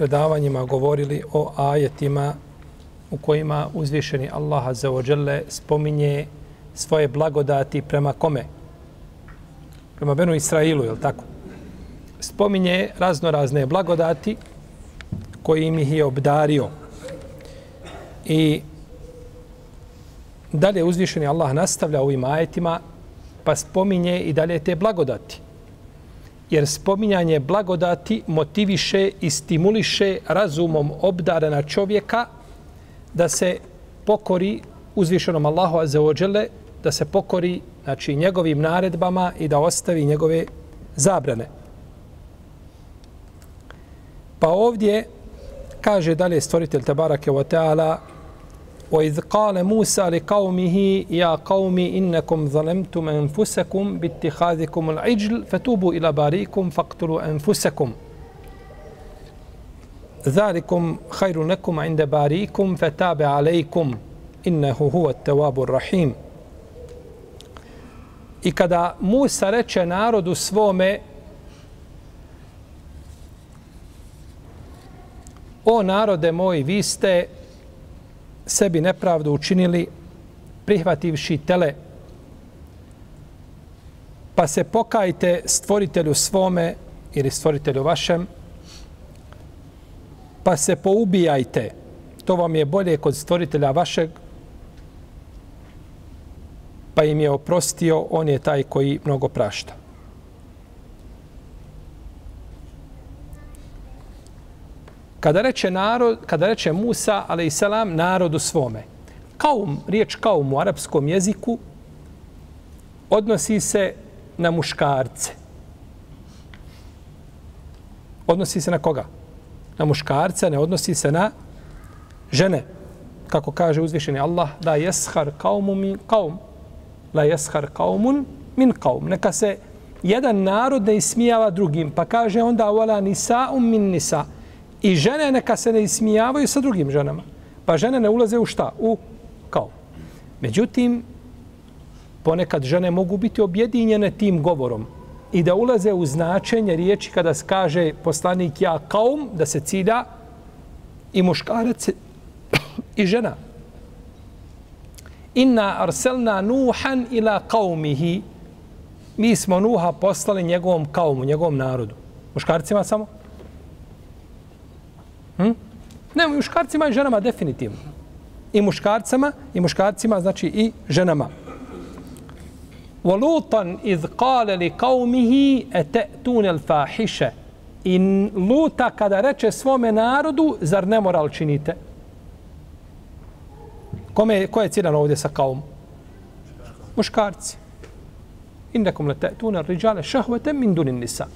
predavanjima govorili o ajetima u kojima uzvišeni Allah Azza wa spominje svoje blagodati prema kome? Prema Benu Israilu, je li tako? Spominje raznorazne blagodati koji im ih je obdario. I dalje uzvišeni Allah nastavlja ovim ajetima pa spominje i dalje te blagodati jer spominjanje blagodati motiviše i stimuliše razumom obdarena čovjeka da se pokori uzvišenom Allahu Azeođele, da se pokori znači, njegovim naredbama i da ostavi njegove zabrane. Pa ovdje kaže dalje stvoritelj Tabarake wa Teala وإذ قال موسى لقومه يا قوم إنكم ظلمتم أنفسكم باتخاذكم العجل فتوبوا إلى باريكم فاقتلوا أنفسكم. ذلكم خير لكم عند باريكم فتاب عليكم إنه هو التواب الرحيم. I kada Musa reče narodu svome O narode moj, vi ste sebi nepravdu učinili prihvativši tele pa se pokajte stvoritelju svome ili stvoritelju vašem pa se poubijajte. To vam je bolje kod stvoritelja vašeg pa im je oprostio on je taj koji mnogo prašta. Kada reče, narod, kada reče Musa, ale i selam, narodu svome. Kaum, riječ kaum u arapskom jeziku, odnosi se na muškarce. Odnosi se na koga? Na muškarce, ne odnosi se na žene. Kako kaže uzvišeni Allah, da jeshar kaumu min kaum. La jeshar kaumun min kaum. Neka se jedan narod ne ismijava drugim. Pa kaže onda, wala nisa um min nisa. I žene neka se ne ismijavaju sa drugim ženama. Pa žene ne ulaze u šta? U kao. Međutim, ponekad žene mogu biti objedinjene tim govorom i da ulaze u značenje riječi kada se kaže poslanik ja kaum, da se cilja i muškarac i žena. Inna arselna nuhan ila kaumihi. Mi smo Nuha poslali njegovom kaumu, njegovom narodu. Muškarcima samo? Hm? Ne, i muškarcima i ženama definitivno. I muškarcama, i muškarcima, znači i ženama. وَلُوطًا إِذْ قَالَ لِقَوْمِهِ أَتَأْتُونَ الْفَاحِشَ I Luta kada reče svome narodu, zar ne moral činite? Kome, ko je ciljan ovdje sa kaum? Muškarci. Innekom le te'tuna riđale šahvete min dunin nisa.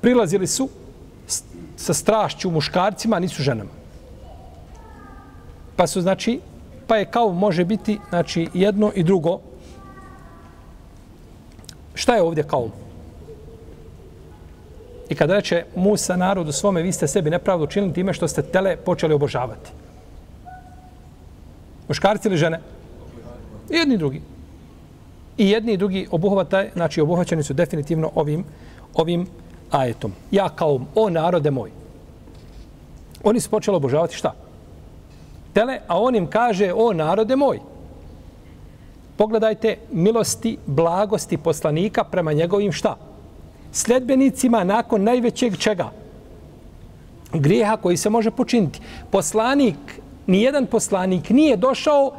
Prilazili su sa strašću muškarcima, nisu ženama. Pa su, znači, pa je kao može biti, znači, jedno i drugo. Šta je ovdje kao? I kada reče Musa narodu svome, vi ste sebi nepravdu učinili time što ste tele počeli obožavati. Muškarci ili žene? I jedni i drugi. I jedni i drugi obuhvataj, znači obuhvaćeni su definitivno ovim, ovim ajetom. Ja kao o narode moj. Oni su počeli obožavati šta? Tele, a on im kaže o narode moj. Pogledajte milosti, blagosti poslanika prema njegovim šta? Sljedbenicima nakon najvećeg čega? Grijeha koji se može počiniti. Poslanik, ni jedan poslanik nije došao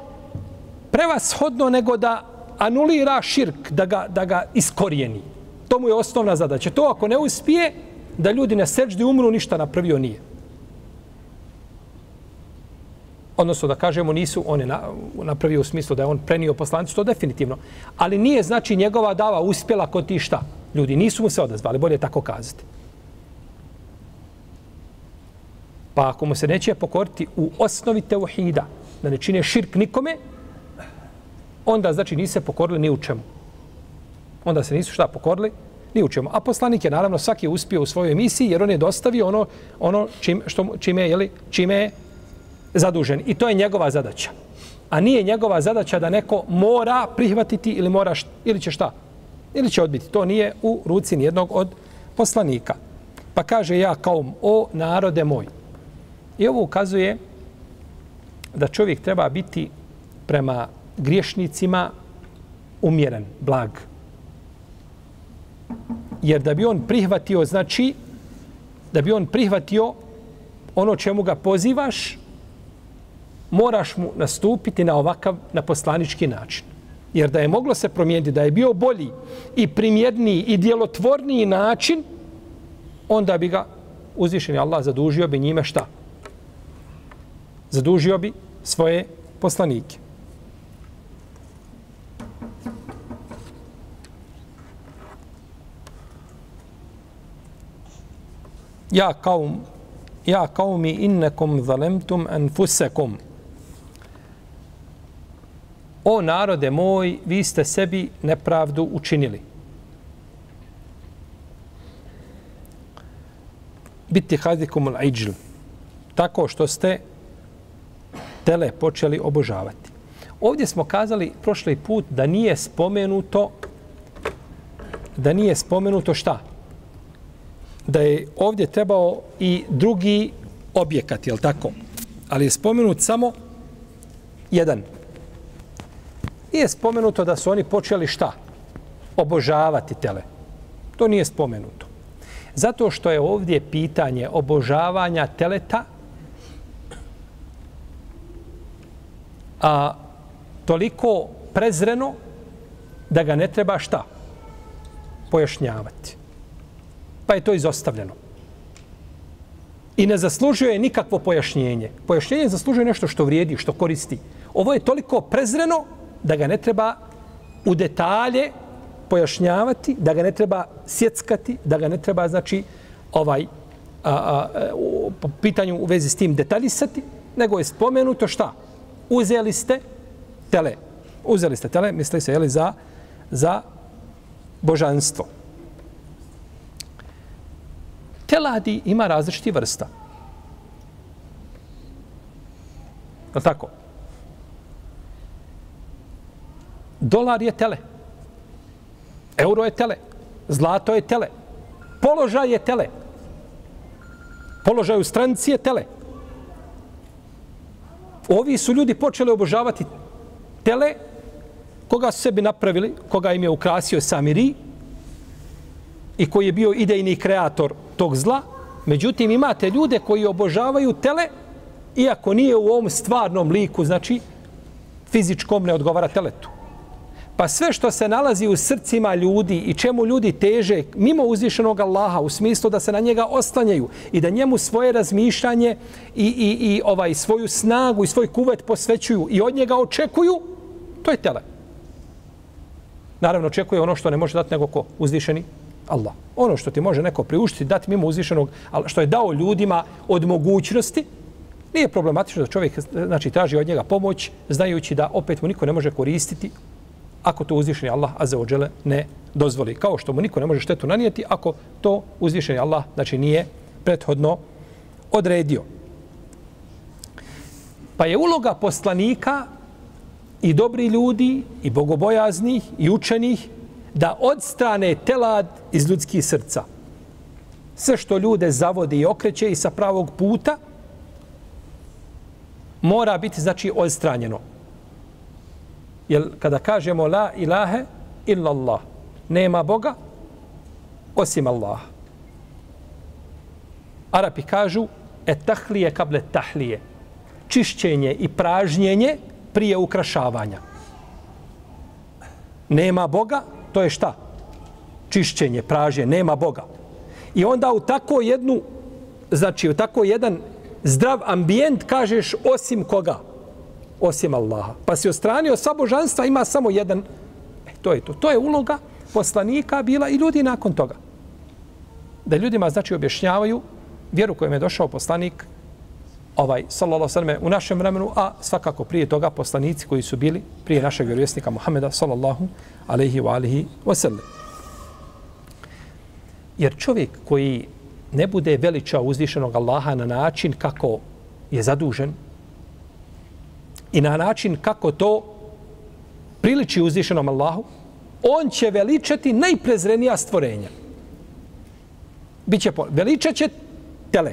prevashodno nego da anulira širk, da ga, da ga iskorijeni. To mu je osnovna zadaća. To ako ne uspije, da ljudi na seđdi umru, ništa napravio nije. Odnosno da kažemo nisu one na, napravio u smislu da je on prenio poslanicu, to definitivno. Ali nije znači njegova dava uspjela kod ti šta. Ljudi nisu mu se odazvali, bolje tako kazati. Pa ako mu se neće pokoriti u osnovi teuhida, da ne čine širk nikome, onda znači nisu se pokorili ni u čemu. Onda se nisu šta pokorili ni u čemu. A poslanik je naravno svaki je uspio u svojoj emisiji jer on je dostavio ono, ono čim, što, čime, je, jeli, čime je zadužen. I to je njegova zadaća. A nije njegova zadaća da neko mora prihvatiti ili mora šta, ili će šta? Ili će odbiti. To nije u ruci nijednog od poslanika. Pa kaže ja kao o narode moj. I ovo ukazuje da čovjek treba biti prema griješnicima umjeren, blag. Jer da bi on prihvatio, znači, da bi on prihvatio ono čemu ga pozivaš, moraš mu nastupiti na ovakav, na poslanički način. Jer da je moglo se promijeniti, da je bio bolji i primjerniji i djelotvorniji način, onda bi ga uzvišeni Allah zadužio bi njime šta? Zadužio bi svoje poslanike. Ja kaum, ja kaumi innekum zalemtum anfusekum. O narode moj, vi ste sebi nepravdu učinili. Biti hadikum al Tako što ste tele počeli obožavati. Ovdje smo kazali prošli put da nije spomenuto da nije spomenuto šta? Da je ovdje trebao i drugi objekat, je tako? Ali je spomenut samo jedan. Nije spomenuto da su oni počeli šta? Obožavati tele. To nije spomenuto. Zato što je ovdje pitanje obožavanja teleta a, toliko prezreno da ga ne treba šta? Pojašnjavati. Pa je to izostavljeno. I ne zaslužuje nikakvo pojašnjenje. Pojašnjenje zaslužuje nešto što vrijedi, što koristi. Ovo je toliko prezreno da ga ne treba u detalje pojašnjavati, da ga ne treba sjeckati, da ga ne treba, znači, ovaj, a, a, u, po pitanju u vezi s tim detaljisati, nego je spomenuto šta? Uzeli ste tele. Uzeli ste tele, misli se, jeli, za, za božanstvo. Teladi ima različiti vrsta. Je tako? Dolar je tele. Euro je tele. Zlato je tele. Položaj je tele. Položaj u stranci je tele. Ovi su ljudi počeli obožavati tele koga su sebi napravili, koga im je ukrasio Samiri i koji je bio idejni kreator tog zla. Međutim, imate ljude koji obožavaju tele iako nije u ovom stvarnom liku, znači fizičkom ne odgovara teletu. Pa sve što se nalazi u srcima ljudi i čemu ljudi teže mimo uzvišenog Allaha u smislu da se na njega oslanjaju i da njemu svoje razmišljanje i, i, i ovaj svoju snagu i svoj kuvet posvećuju i od njega očekuju, to je tele. Naravno, očekuje ono što ne može dati nego ko? Uzvišeni Allah. Ono što ti može neko priuštiti, dati mimo uzvišenog, što je dao ljudima od mogućnosti, nije problematično da čovjek znači, traži od njega pomoć, znajući da opet mu niko ne može koristiti ako to uzvišeni Allah azza wa ne dozvoli. Kao što mu niko ne može štetu nanijeti ako to uzvišeni Allah znači nije prethodno odredio. Pa je uloga poslanika i dobri ljudi, i bogobojaznih, i učenih, da odstrane telad iz ljudskih srca. Sve što ljude zavodi i okreće i sa pravog puta, mora biti, znači, odstranjeno. Jer kada kažemo la ilahe illa Allah, nema Boga osim Allaha. Arapi kažu et tahlije kable tahlije. Čišćenje i pražnjenje prije ukrašavanja. Nema Boga, to je šta? Čišćenje, pražnje, nema Boga. I onda u tako jednu, znači u tako jedan zdrav ambijent kažeš osim koga? Osim Allaha. Pa si ostranio sva božanstva, ima samo jedan. E, to je to. To je uloga poslanika bila i ljudi nakon toga. Da ljudima znači objašnjavaju vjeru kojom je došao poslanik ovaj sallallahu sallam, u našem vremenu a svakako prije toga poslanici koji su bili prije našeg vjerovjesnika Muhameda sallallahu alejhi ve alihi wasallam jer čovjek koji ne bude veličao uzvišenog Allaha na način kako je zadužen i na način kako to priliči uzvišenom Allahu, on će veličati najprezrenija stvorenja. Biće po... Veličat će tele.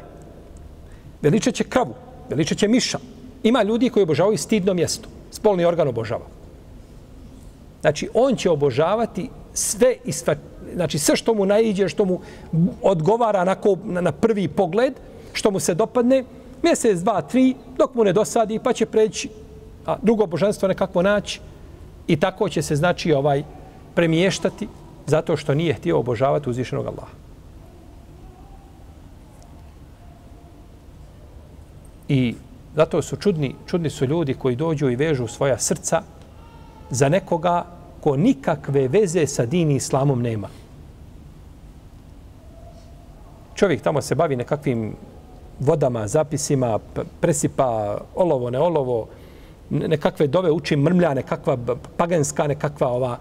Veličat će kravu. Veličat će miša. Ima ljudi koji obožavaju stidno mjesto. Spolni organ obožava. Znači, on će obožavati sve i znači sve što mu naiđe, što mu odgovara na, na prvi pogled, što mu se dopadne, mjesec, dva, tri, dok mu ne dosadi, pa će preći a drugo božanstvo nekako naći i tako će se znači ovaj premještati zato što nije htio obožavati uzvišenog Allaha. I zato su čudni, čudni su ljudi koji dođu i vežu svoja srca za nekoga ko nikakve veze sa dini islamom nema. Čovjek tamo se bavi nekakvim vodama, zapisima, presipa olovo, ne olovo, nekakve dove uči mrmlja, nekakva paganska, nekakva ova,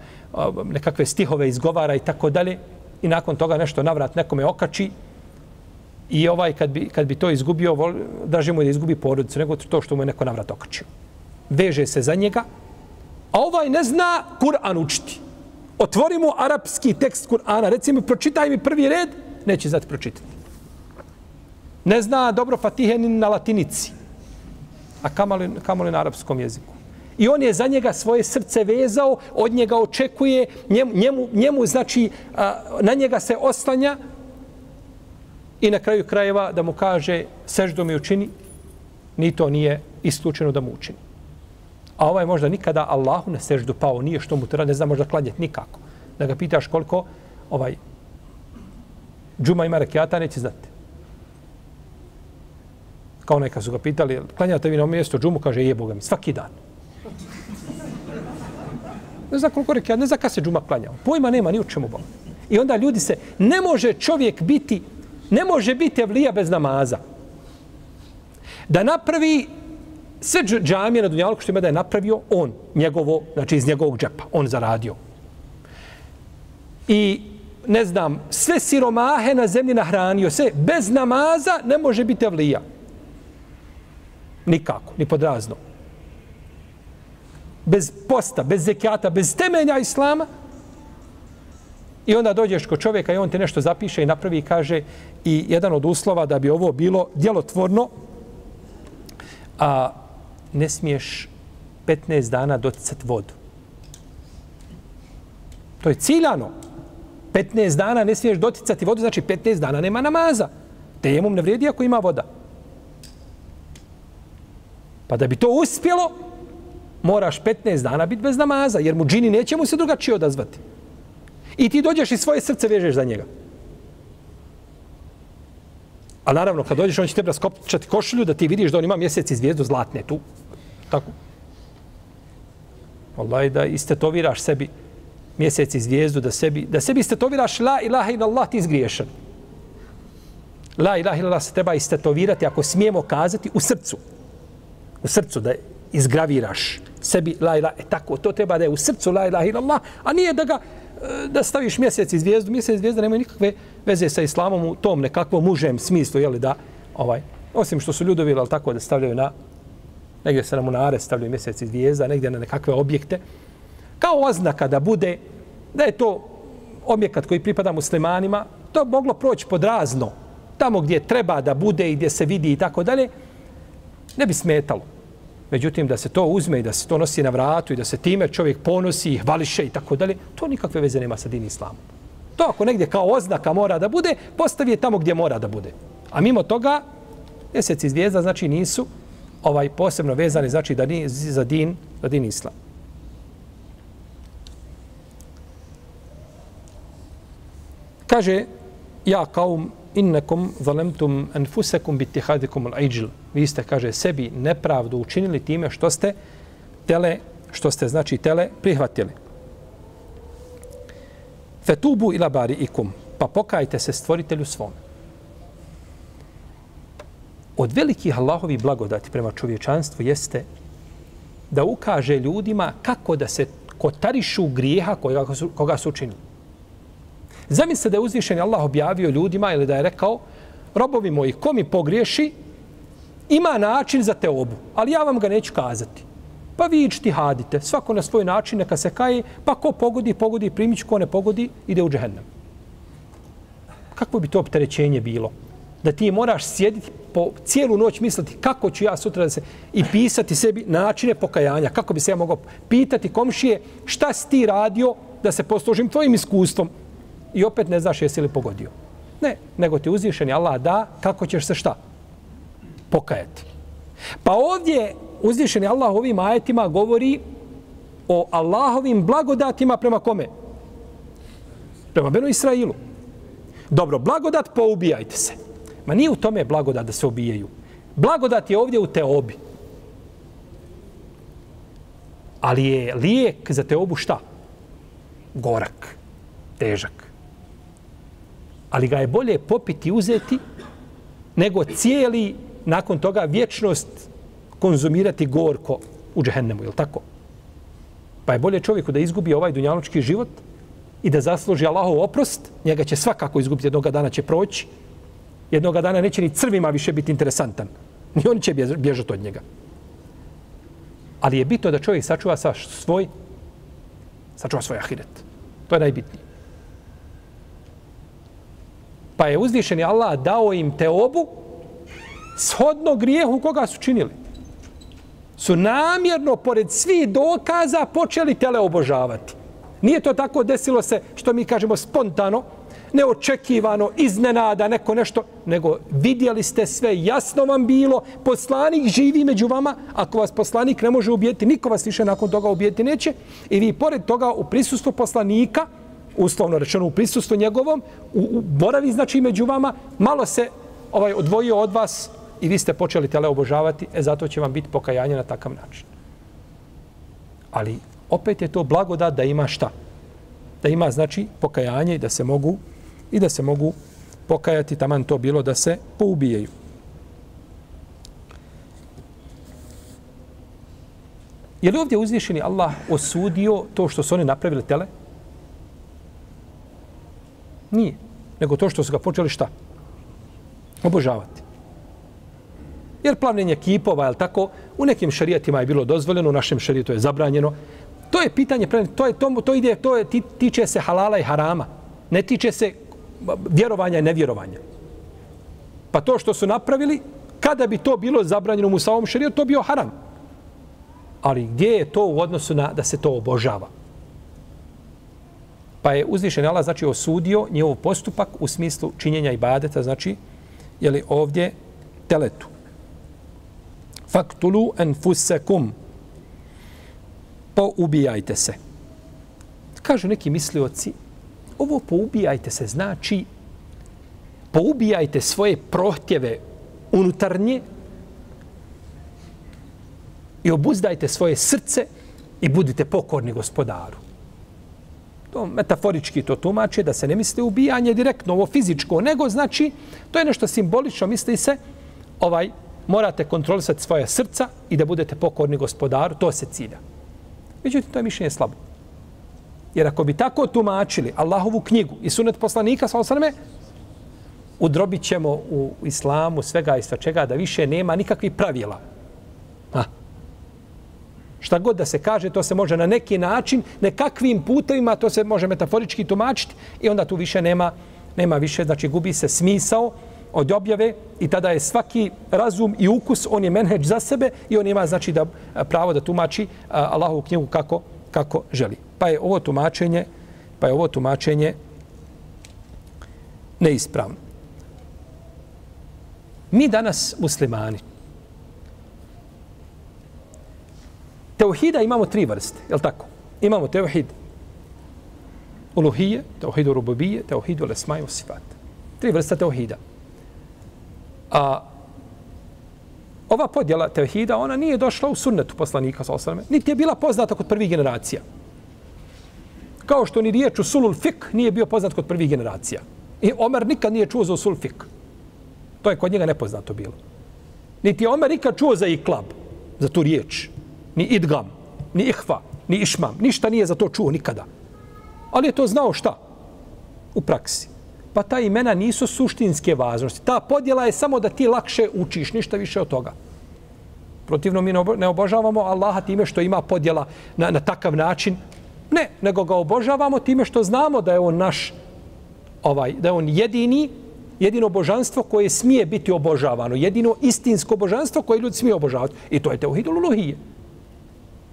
nekakve stihove izgovara i tako dalje. I nakon toga nešto navrat nekome okači i ovaj kad bi, kad bi to izgubio, draže mu da izgubi porodicu, nego to što mu je neko navrat okačio. Veže se za njega, a ovaj ne zna Kur'an učiti. Otvori mu arapski tekst Kur'ana, recimo pročitaj mi prvi red, neće znati pročitati. Ne zna dobro Fatihe ni na latinici a kamoli, kamoli na arapskom jeziku. I on je za njega svoje srce vezao, od njega očekuje, njemu, njemu, njemu znači, na njega se oslanja i na kraju krajeva da mu kaže seždo mi učini, ni to nije isključeno da mu učini. A ovaj možda nikada Allahu na seždu pao, nije što mu treba, ne zna možda klanjati nikako. Da ga pitaš koliko ovaj džuma ima rekiata, neće znati kao neka su ga pitali, klanjate vi na mjesto džumu, kaže, je Boga mi, svaki dan. Ne zna koliko rekiata, ne zna kada se džuma klanja. Pojma nema ni u čemu Boga. I onda ljudi se, ne može čovjek biti, ne može biti evlija bez namaza. Da napravi sve džamije na Dunjalku što ima da je napravio on, njegovo, znači iz njegovog džepa, on zaradio. I ne znam, sve siromahe na zemlji nahranio, sve bez namaza ne može biti evlija. Nikako, ni podrazno. Bez posta, bez zekijata, bez temelja islama. I onda dođeš kod čovjeka i on te nešto zapiše i napravi i kaže i jedan od uslova da bi ovo bilo djelotvorno, a ne smiješ 15 dana doticati vodu. To je ciljano. 15 dana ne smiješ doticati vodu, znači 15 dana nema namaza. Tejemum ne vrijedi ako ima voda. Pa da bi to uspjelo, moraš 15 dana biti bez namaza, jer mu džini neće mu se drugačije odazvati. I ti dođeš i svoje srce vežeš za njega. A naravno, kad dođeš, on će tebe raskopčati košulju da ti vidiš da on ima mjesec i zvijezdu zlatne tu. Tako. Allah, da istetoviraš sebi mjesec i zvijezdu, da sebi, da sebi istetoviraš la ilaha ila Allah, ti izgriješan. La ilaha ila Allah se treba istetovirati, ako smijemo kazati, u srcu u srcu da izgraviraš sebi la ilaha e tako to treba da je u srcu la ilaha illallah a nije da ga e, da staviš mjesec i zvijezdu mjesec i zvijezda nema nikakve veze sa islamom u tom nekakvom mužem smislu je li da ovaj osim što su ljudovi ali tako da stavljaju na negdje se na munare stavljaju mjesec i zvijezda, negdje na nekakve objekte, kao oznaka da bude, da je to objekat koji pripada muslimanima, to moglo proći pod razno, tamo gdje treba da bude i gdje se vidi i tako dalje, ne bi smetalo. Međutim, da se to uzme i da se to nosi na vratu i da se time čovjek ponosi i hvališe i tako dalje, to nikakve veze nema sa din islamom. To ako negdje kao oznaka mora da bude, postavi je tamo gdje mora da bude. A mimo toga, mjesec i zvijezda znači nisu ovaj posebno vezani znači da ni, za din, za din islam. Kaže, ja kaum innakum zalemtum anfusakum bittihadikum al-ajl. Vi ste, kaže, sebi nepravdu učinili time što ste tele, što ste, znači, tele prihvatili. Fetubu ila bari ikum, pa pokajte se stvoritelju svom. Od velikih Allahovi blagodati prema čovječanstvu jeste da ukaže ljudima kako da se kotarišu grijeha koga su, koga su učinili. Zamislite da je uzvišen Allah objavio ljudima ili da je rekao robovi moji, ko mi pogriješi, ima način za te obu, ali ja vam ga neću kazati. Pa vi ičti hadite, svako na svoj način neka se kaje, pa ko pogodi, pogodi primić, ko ne pogodi, ide u džehennem. Kako bi to opterećenje bilo? Da ti moraš sjediti po cijelu noć misliti kako ću ja sutra da se i pisati sebi načine pokajanja, kako bi se ja mogao pitati komšije šta si ti radio da se poslužim tvojim iskustvom i opet ne znaš jesi li pogodio. Ne, nego ti uzvišeni Allah da kako ćeš se šta? Pokajati. Pa ovdje uzvišeni Allah ovim ajetima govori o Allahovim blagodatima prema kome? Prema Benu Israilu. Dobro, blagodat poubijajte se. Ma nije u tome blagodat da se ubijaju. Blagodat je ovdje u teobi. Ali je lijek za teobu šta? Gorak. Težak. Ali ga je bolje popiti i uzeti nego cijeli nakon toga vječnost konzumirati gorko u džehennemu, je tako? Pa je bolje čovjeku da izgubi ovaj dunjaločki život i da zasluži Allahov oprost, njega će svakako izgubiti, jednoga dana će proći, jednoga dana neće ni crvima više biti interesantan. Ni oni će bježati od njega. Ali je bitno da čovjek sačuva sa svoj, sačuva svoj ahiret. To je najbitnije. Pa je uzvišeni Allah dao im te obu shodno grijehu koga su činili. Su namjerno, pored svih dokaza, počeli tele obožavati. Nije to tako desilo se, što mi kažemo, spontano, neočekivano, iznenada, neko nešto, nego vidjeli ste sve, jasno vam bilo, poslanik živi među vama, ako vas poslanik ne može ubijeti, niko vas više nakon toga ubijeti neće, i vi pored toga u prisustvu poslanika, uslovno rečeno u prisustvu njegovom, u, u boravi znači među vama, malo se ovaj odvojio od vas i vi ste počeli tele obožavati, e zato će vam biti pokajanje na takav način. Ali opet je to blagodat da ima šta? Da ima znači pokajanje i da se mogu i da se mogu pokajati taman to bilo da se poubijaju. Je li ovdje uzvišeni Allah osudio to što su oni napravili tele? Nije. Nego to što su ga počeli šta? Obožavati. Jer plavljenje kipova, je tako, u nekim šarijatima je bilo dozvoljeno, u našem šarijetu je zabranjeno. To je pitanje, to, je, to, to ide, to je, tiče se halala i harama. Ne tiče se vjerovanja i nevjerovanja. Pa to što su napravili, kada bi to bilo zabranjeno u Musavom šarijetu, to bio haram. Ali gdje je to u odnosu na da se to obožava? Pa je uzvišen Allah znači osudio njegov postupak u smislu činjenja ibadeta, znači je li ovdje teletu. Faktulu enfusekum. Poubijajte se. Kažu neki mislioci, ovo poubijajte se znači poubijajte svoje prohtjeve unutarnje i obuzdajte svoje srce i budite pokorni gospodaru to metaforički to tumače, da se ne misli ubijanje direktno, ovo fizičko, nego znači, to je nešto simbolično, misli se, ovaj, morate kontrolisati svoje srca i da budete pokorni gospodaru, to se cilja. Međutim, to je mišljenje slabo. Jer ako bi tako tumačili Allahovu knjigu i sunet poslanika, sa osaname, udrobit ćemo u islamu svega i sva čega da više nema nikakvih pravila. Ha. Šta god da se kaže, to se može na neki način, nekakvim putevima, to se može metaforički tumačiti i onda tu više nema, nema više, znači gubi se smisao od objave i tada je svaki razum i ukus, on je menheđ za sebe i on ima znači da pravo da tumači Allahovu knjigu kako, kako želi. Pa je ovo tumačenje, pa je ovo tumačenje neispravno. Mi danas muslimani, Teuhida imamo tri vrste, je li tako? Imamo teuhid uluhije, teuhid urububije, teuhid ulesmaj sifat. Tri vrste teuhida. A ova podjela tevhida, ona nije došla u sunnetu poslanika, sa osvrame, niti je bila poznata kod prvih generacija. Kao što ni riječ usulul sulul fik nije bio poznat kod prvih generacija. I Omer nikad nije čuo za usul fik. To je kod njega nepoznato bilo. Niti je Omer nikad čuo za iklab, za tu riječ ni idgam, ni ihva, ni išmam. Ništa nije za to čuo nikada. Ali je to znao šta? U praksi. Pa ta imena nisu suštinske važnosti. Ta podjela je samo da ti lakše učiš, ništa više od toga. Protivno mi ne obožavamo Allaha time što ima podjela na, na takav način. Ne, nego ga obožavamo time što znamo da je on naš, ovaj, da je on jedini, jedino božanstvo koje smije biti obožavano. Jedino istinsko božanstvo koje ljudi smije obožavati. I to je teuhidul uluhije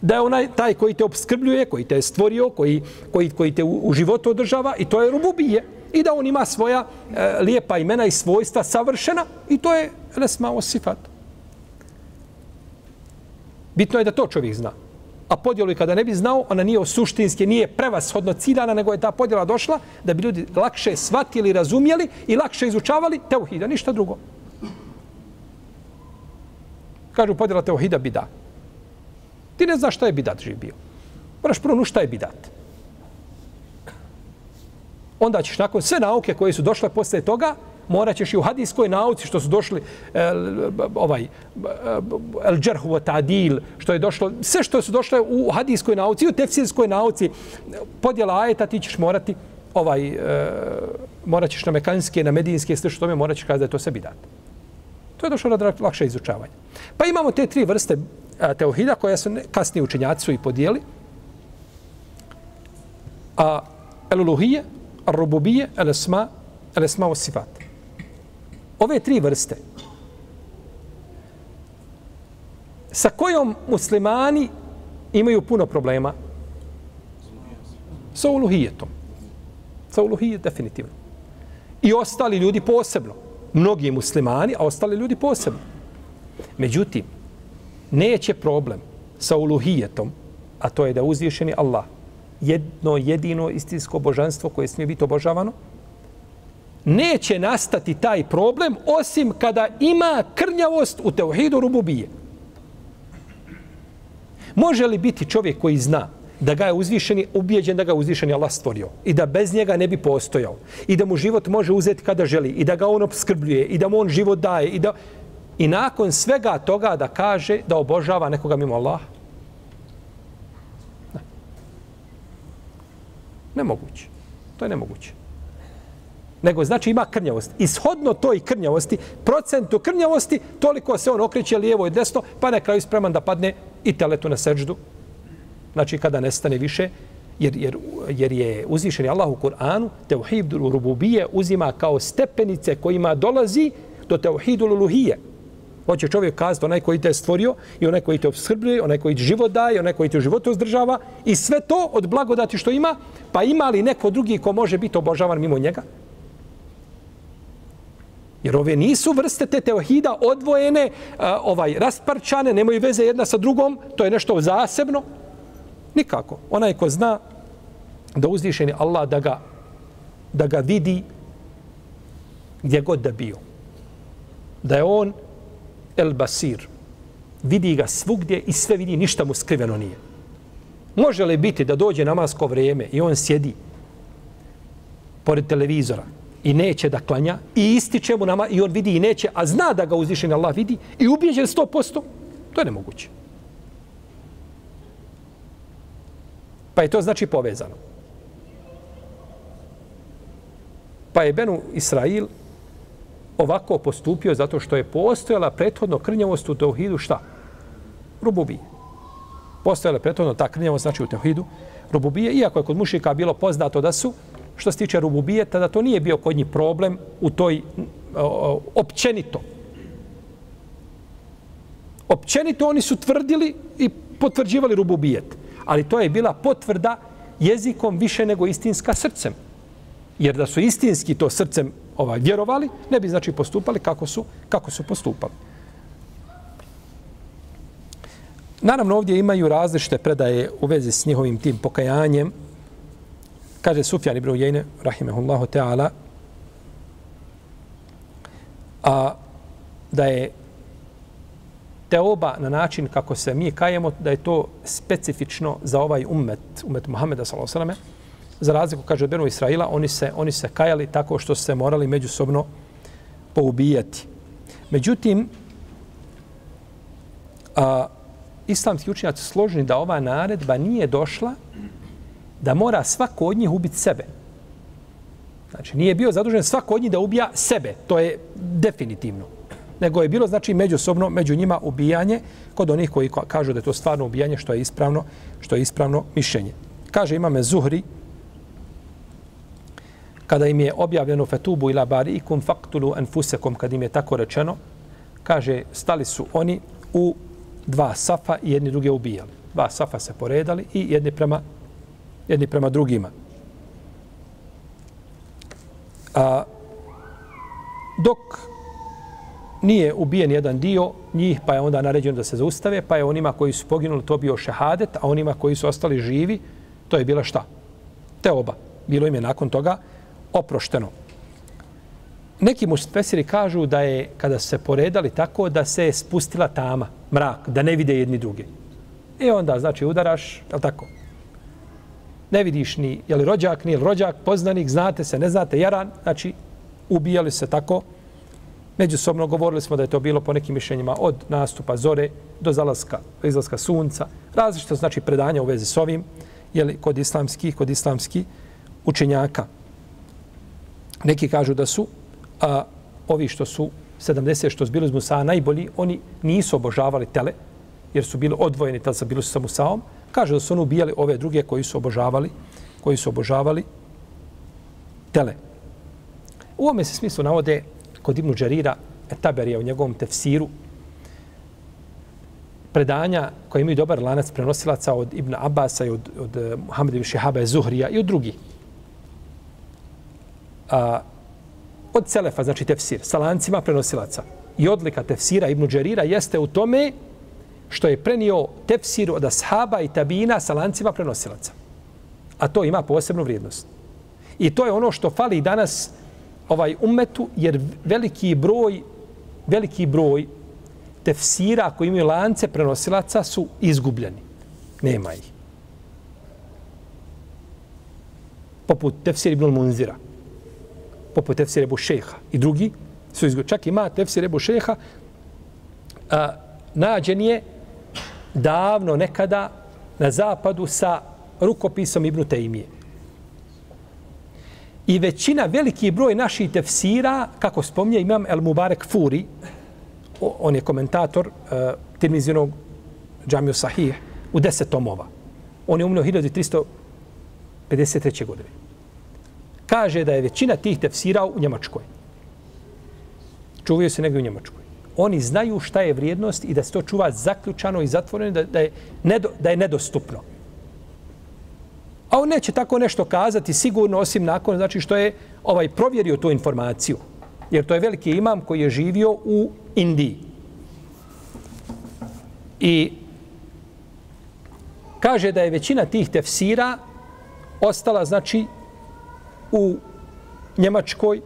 da je onaj taj koji te obskrbljuje, koji te je stvorio, koji, koji, koji te u, u životu održava i to je rububije. I da on ima svoja e, lijepa imena i svojstva savršena i to je Lesma Osifat. Bitno je da to čovjek zna. A podjelu kada ne bi znao, ona nije suštinski, nije prevashodno ciljana, nego je ta podjela došla da bi ljudi lakše shvatili, razumjeli i lakše izučavali teuhida, ništa drugo. Kažu podjela teuhida bida. Ti ne znaš šta je bidat živ bio. Moraš prvo nu šta je bidat. Onda ćeš nakon sve nauke koje su došle posle toga, morat ćeš i u hadijskoj nauci što su došli el, ovaj eh, el džerhu tadil što je došlo sve što su došle u hadijskoj nauci u tefsirskoj nauci podjela ajeta ti ćeš morati ovaj e, morat ćeš na mekanske na medijinske sve što tome morat ćeš kazati da je to sebi dat to je došlo na lakše izučavanje pa imamo te tri vrste teohida koja su kasnije učenjaci su i podijeli. A eluluhije, rububije, elesma, elesma o sifat. Ove tri vrste sa kojom muslimani imaju puno problema sa uluhijetom. Sa uluhijet definitivno. I ostali ljudi posebno. Mnogi muslimani, a ostali ljudi posebno. Međutim, neće problem sa uluhijetom, a to je da uzvišeni Allah, jedno jedino istinsko božanstvo koje smije biti obožavano, neće nastati taj problem osim kada ima krnjavost u teuhidu rububije. Može li biti čovjek koji zna da ga je uzvišeni, ubijeđen da ga je uzvišeni Allah stvorio i da bez njega ne bi postojao i da mu život može uzeti kada želi i da ga on obskrbljuje i da mu on život daje i da i nakon svega toga da kaže da obožava nekoga mimo Allaha? Ne. Nemoguće. To je nemoguće. Nego znači ima krnjavost. Ishodno toj krnjavosti, procentu krnjavosti, toliko se on okreće lijevo i desno, pa na kraju spreman da padne i teletu na seđdu. Znači kada nestane više, jer, jer, jer je uzvišeni Allah u Kur'anu, teuhid rububije uzima kao stepenice kojima dolazi do teuhidu luluhije. Hoće čovjek kazati onaj koji te je stvorio i onaj koji te obskrbljuje, onaj koji ti život daje, onaj koji te u životu uzdržava i sve to od blagodati što ima, pa ima li neko drugi ko može biti obožavan mimo njega? Jer ove nisu vrste te teohida odvojene, e, ovaj rasparčane, nemaju veze jedna sa drugom, to je nešto zasebno. Nikako. Onaj ko zna da uzvišeni Allah da ga, da ga vidi gdje god da bio. Da je on El Basir. Vidi ga svugdje i sve vidi, ništa mu skriveno nije. Može li biti da dođe namasko vrijeme i on sjedi pored televizora i neće da klanja i ističe mu nama i on vidi i neće, a zna da ga uzvišen Allah vidi i ubijeđen 100%? To je nemoguće. Pa je to znači povezano. Pa je Benu Israil ovako postupio zato što je postojala prethodno krnjavost u Tauhidu šta? Rububije. Postojala prethodno ta krnjavost znači u Teuhidu rububije, iako je kod mušika bilo poznato da su, što se tiče rububijeta, da to nije bio kod njih problem u toj o, općenito. Općenito oni su tvrdili i potvrđivali rububijet. Ali to je bila potvrda jezikom više nego istinska srcem. Jer da su istinski to srcem ovaj vjerovali, ne bi znači postupali kako su, kako su postupali. Naravno, ovdje imaju različite predaje u vezi s njihovim tim pokajanjem. Kaže Sufjan ibn Ujejne, rahimehullahu ta'ala, a da je teoba na način kako se mi kajemo, da je to specifično za ovaj ummet, ummet Muhammeda s.a.v. Za razliku, kaže Benu Israila, oni se, oni se kajali tako što se morali međusobno poubijati. Međutim, a, islamski učinjaci složni da ova naredba nije došla da mora svako od njih ubiti sebe. Znači, nije bio zadužen svako od njih da ubija sebe. To je definitivno. Nego je bilo, znači, međusobno, među njima ubijanje kod onih koji kažu da je to stvarno ubijanje što je ispravno, što je ispravno mišljenje. Kaže imame Zuhri, kada im je objavljeno fetubu ila bari ikum faktulu enfusekom, kad im je tako rečeno, kaže, stali su oni u dva safa i jedni druge ubijali. Dva safa se poredali i jedni prema, jedni prema drugima. A, dok nije ubijen jedan dio njih, pa je onda naređeno da se zaustave, pa je onima koji su poginuli to bio šehadet, a onima koji su ostali živi, to je bila šta? Te oba. Bilo im je nakon toga oprošteno. Neki muštvesiri kažu da je, kada se poredali tako, da se je spustila tama, mrak, da ne vide jedni druge. I onda, znači, udaraš, je tako? Ne vidiš ni, je li rođak, ni je li rođak, poznanik, znate se, ne znate, jaran, znači, ubijali se tako. Međusobno govorili smo da je to bilo po nekim mišljenjima od nastupa zore do zalaska, izlaska sunca. Različito znači predanja u vezi s ovim, je li kod islamskih, kod islamskih učenjaka. Neki kažu da su a, ovi što su 70 što su bili uz Musa najbolji, oni nisu obožavali tele, jer su bili odvojeni, tada su bili sa Musaom. Kaže da su oni ubijali ove druge koji su obožavali, koji su obožavali tele. U ovome se smislu navode kod Ibnu Džarira, Taberija u njegovom tefsiru, predanja koje imaju dobar lanac prenosilaca od Ibn Abasa i od, od eh, Muhammed ibn Šihaba Zuhrija i od drugih. A, od Selefa, znači tefsir, sa lancima prenosilaca. I odlika tefsira Ibnu Džerira jeste u tome što je prenio tefsir od ashaba i tabina sa lancima prenosilaca. A to ima posebnu vrijednost. I to je ono što fali danas ovaj ummetu, jer veliki broj, veliki broj tefsira koji imaju lance prenosilaca su izgubljeni. Nema ih. Poput tefsir Ibn Munzira poput tefsir Ebu Šeha i drugi su izgubljeni. Čak ima tefsir Ebu Šeha, a, nađen je davno nekada na zapadu sa rukopisom Ibnu Tejmije. I većina, veliki broj naših tefsira, kako spomnje, imam El Mubarek Furi, on je komentator eh, uh, Tirmizinog džamiju Sahih, u deset tomova. On je umno 1353. godine kaže da je većina tih tefsira u Njemačkoj. Čuvaju se negdje u Njemačkoj. Oni znaju šta je vrijednost i da se to čuva zaključano i zatvoreno, da, da, je, nedo, da je nedostupno. A on neće tako nešto kazati sigurno osim nakon, znači što je ovaj provjerio tu informaciju. Jer to je veliki imam koji je živio u Indiji. I kaže da je većina tih tefsira ostala, znači, u Njemačkoj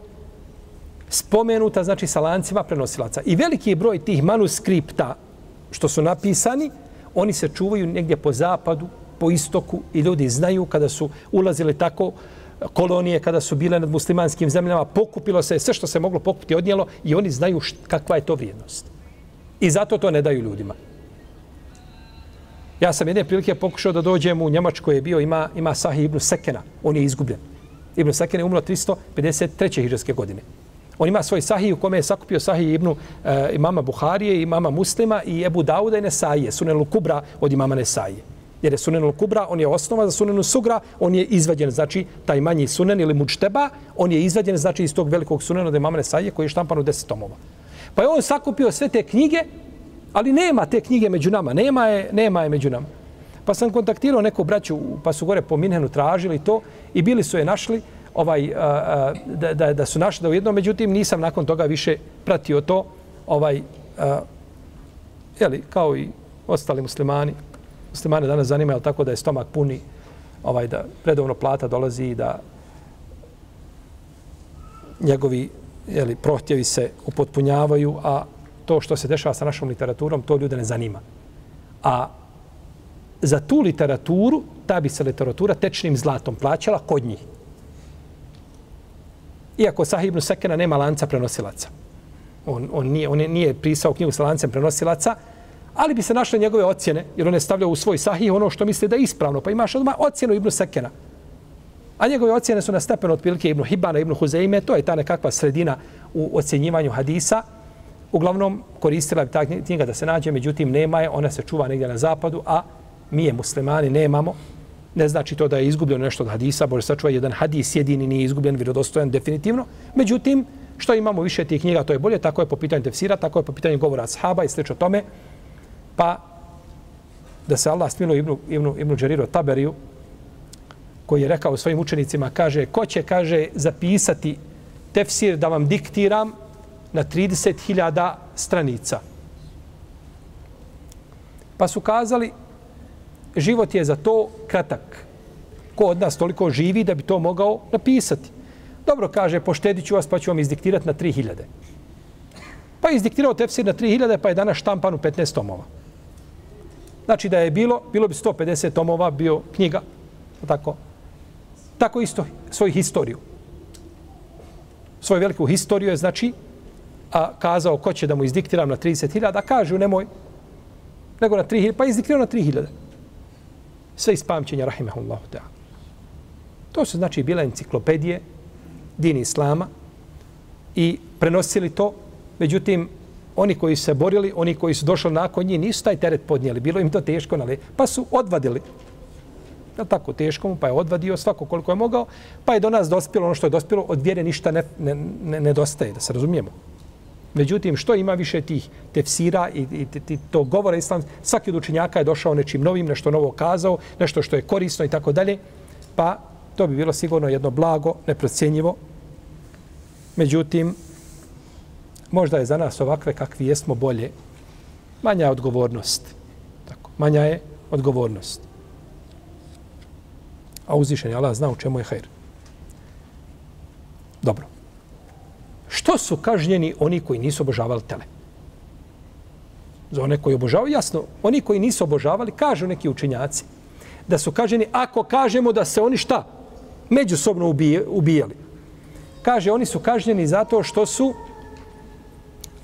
spomenuta, znači, sa lancima prenosilaca. I veliki je broj tih manuskripta što su napisani, oni se čuvaju negdje po zapadu, po istoku i ljudi znaju kada su ulazili tako kolonije, kada su bile nad muslimanskim zemljama, pokupilo se sve što se moglo pokupiti odnijelo i oni znaju št, kakva je to vrijednost. I zato to ne daju ljudima. Ja sam jedne prilike pokušao da dođem u Njemačkoj je bio, ima, ima Sahih ibn Sekena, on je izgubljen. Ibn Seken je umro 353. hiđarske godine. On ima svoj sahij u kome je sakupio sahij ibnu e, imama Buharije, imama Muslima i Ebu Dauda i Nesaije, Sunenul Kubra od imama Nesaije. Jer je Sunenul Kubra, on je osnova za Sunenul Sugra, on je izvađen, znači, taj manji Sunen ili Mučteba, on je izvađen, znači, iz tog velikog Sunena od imama Nesaije koji je štampan u deset tomova. Pa je on sakupio sve te knjige, ali nema te knjige među nama, nema je, nema je među nama. Pa sam kontaktirao neku braću, pa su gore po Minhenu tražili to i bili su je našli, ovaj, a, a, da, da, da su našli da ujedno, međutim nisam nakon toga više pratio to, ovaj, a, jeli, kao i ostali muslimani. Muslimane danas zanima, je tako da je stomak puni, ovaj, da redovno plata dolazi i da njegovi jeli, prohtjevi se upotpunjavaju, a to što se dešava sa našom literaturom, to ljude ne zanima. A za tu literaturu, ta bi se literatura tečnim zlatom plaćala kod njih. Iako Sahih ibn Sekena nema lanca prenosilaca. On, on, nije, on nije prisao knjigu sa lancem prenosilaca, ali bi se našle njegove ocjene, jer on je stavljao u svoj Sahih ono što misli da je ispravno. Pa imaš odmah ocjenu Ibn Sekena. A njegove ocjene su na stepenu otprilike Ibn Hibana, Ibn Huzeime, to je ta nekakva sredina u ocjenjivanju hadisa. Uglavnom, koristila bi ta knjiga da se nađe, međutim, nema je, ona se čuva negdje na zapadu, a mi je muslimani nemamo, ne znači to da je izgubljeno nešto od hadisa, Bože sačuva jedan hadis jedini nije izgubljen, vjerodostojan definitivno. Međutim, što imamo više tih knjiga, to je bolje, tako je po pitanju tefsira, tako je po pitanju govora ashaba i slično tome. Pa, da se Allah smilo Ibnu, Ibnu, Ibnu Đeriru Taberiju, koji je rekao svojim učenicima, kaže, ko će, kaže, zapisati tefsir da vam diktiram na 30.000 stranica. Pa su kazali, život je za to kratak. Ko od nas toliko živi da bi to mogao napisati? Dobro, kaže, poštedit ću vas pa ću vam izdiktirati na 3000. Pa je izdiktirao tefsir na 3000, pa je danas štampan u 15 tomova. Znači da je bilo, bilo bi 150 tomova, bio knjiga, tako, tako isto svoju historiju. Svoju veliku historiju je, znači, a kazao ko će da mu izdiktiram na 30.000, a kažu nemoj, nego na 3.000, pa izdiktirao na 3.000 sve iz pamćenja, rahimahullahu ta'ala. To su znači bile enciklopedije din islama i prenosili to. Međutim, oni koji se borili, oni koji su došli nakon njih, nisu taj teret podnijeli. Bilo im to teško, ali pa su odvadili. Da tako teško mu, pa je odvadio svako koliko je mogao, pa je do nas dospjelo ono što je dospjelo, od vjere ništa ne, ne, ne, nedostaje, da se razumijemo. Međutim, što ima više tih tefsira i, i, i to govora islam, svaki od učenjaka je došao nečim novim, nešto novo kazao, nešto što je korisno i tako dalje, pa to bi bilo sigurno jedno blago, neprocjenjivo. Međutim, možda je za nas ovakve kakvi jesmo bolje, manja je odgovornost. Tako, manja je odgovornost. A uzvišen je Allah zna u čemu je hajr. Dobro. Što su kažnjeni oni koji nisu obožavali tele? Za one koji obožavaju, jasno, oni koji nisu obožavali, kažu neki učinjaci, da su kažnjeni ako kažemo da se oni šta? Međusobno ubijali. Kaže, oni su kažnjeni zato što su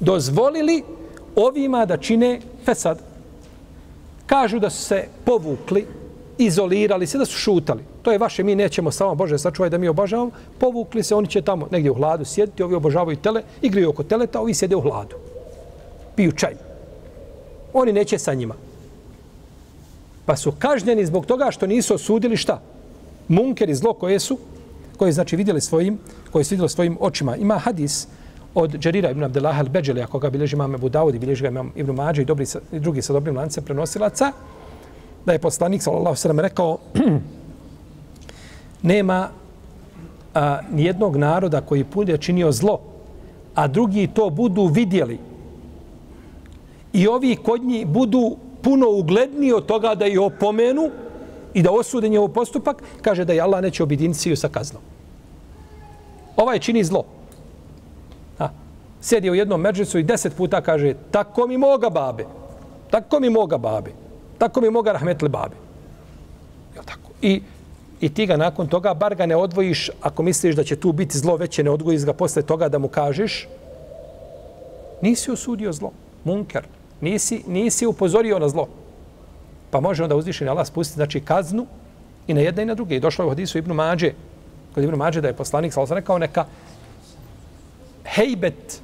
dozvolili ovima da čine fesad. Kažu da su se povukli, izolirali se, da su šutali to je vaše, mi nećemo samo, Bože, sačuvaj da mi obožavamo, povukli se, oni će tamo negdje u hladu sjediti, ovi obožavaju tele, igraju oko teleta, ovi sjede u hladu. Piju čaj. Oni neće sa njima. Pa su kažnjeni zbog toga što nisu osudili šta? Munker i zlo koje su, koje znači vidjeli svojim, koje su vidjeli svojim očima. Ima hadis od Džerira ibn Abdelaha al-Beđeli, ako ga bilježi imam Ebu Dawud i bilježi ga imam Ibn Mađe i, dobri, i drugi sa dobrim lancem prenosilaca, da je poslanik, sallallahu sallam, rekao, nema a, nijednog naroda koji bude činio zlo, a drugi to budu vidjeli. I ovi kod njih budu puno ugledniji od toga da je opomenu i da osude njegov postupak, kaže da je Allah neće objediniti sa kaznom. Ovaj čini zlo. A, sjedi u jednom međusu i deset puta kaže tako mi moga babe, tako mi moga babe, tako mi moga rahmetle babi. Jel tako? I i ti ga nakon toga, bar ga ne odvojiš, ako misliš da će tu biti zlo veće, ne odgojiš ga posle toga da mu kažeš, nisi osudio zlo, munker, nisi, nisi upozorio na zlo. Pa može onda uzvišen Allah spustiti, znači kaznu i na jedne i na druge. I došlo je u hadisu Ibnu Mađe, kod Ibnu Mađe da je poslanik, sal sam rekao, neka hejbet,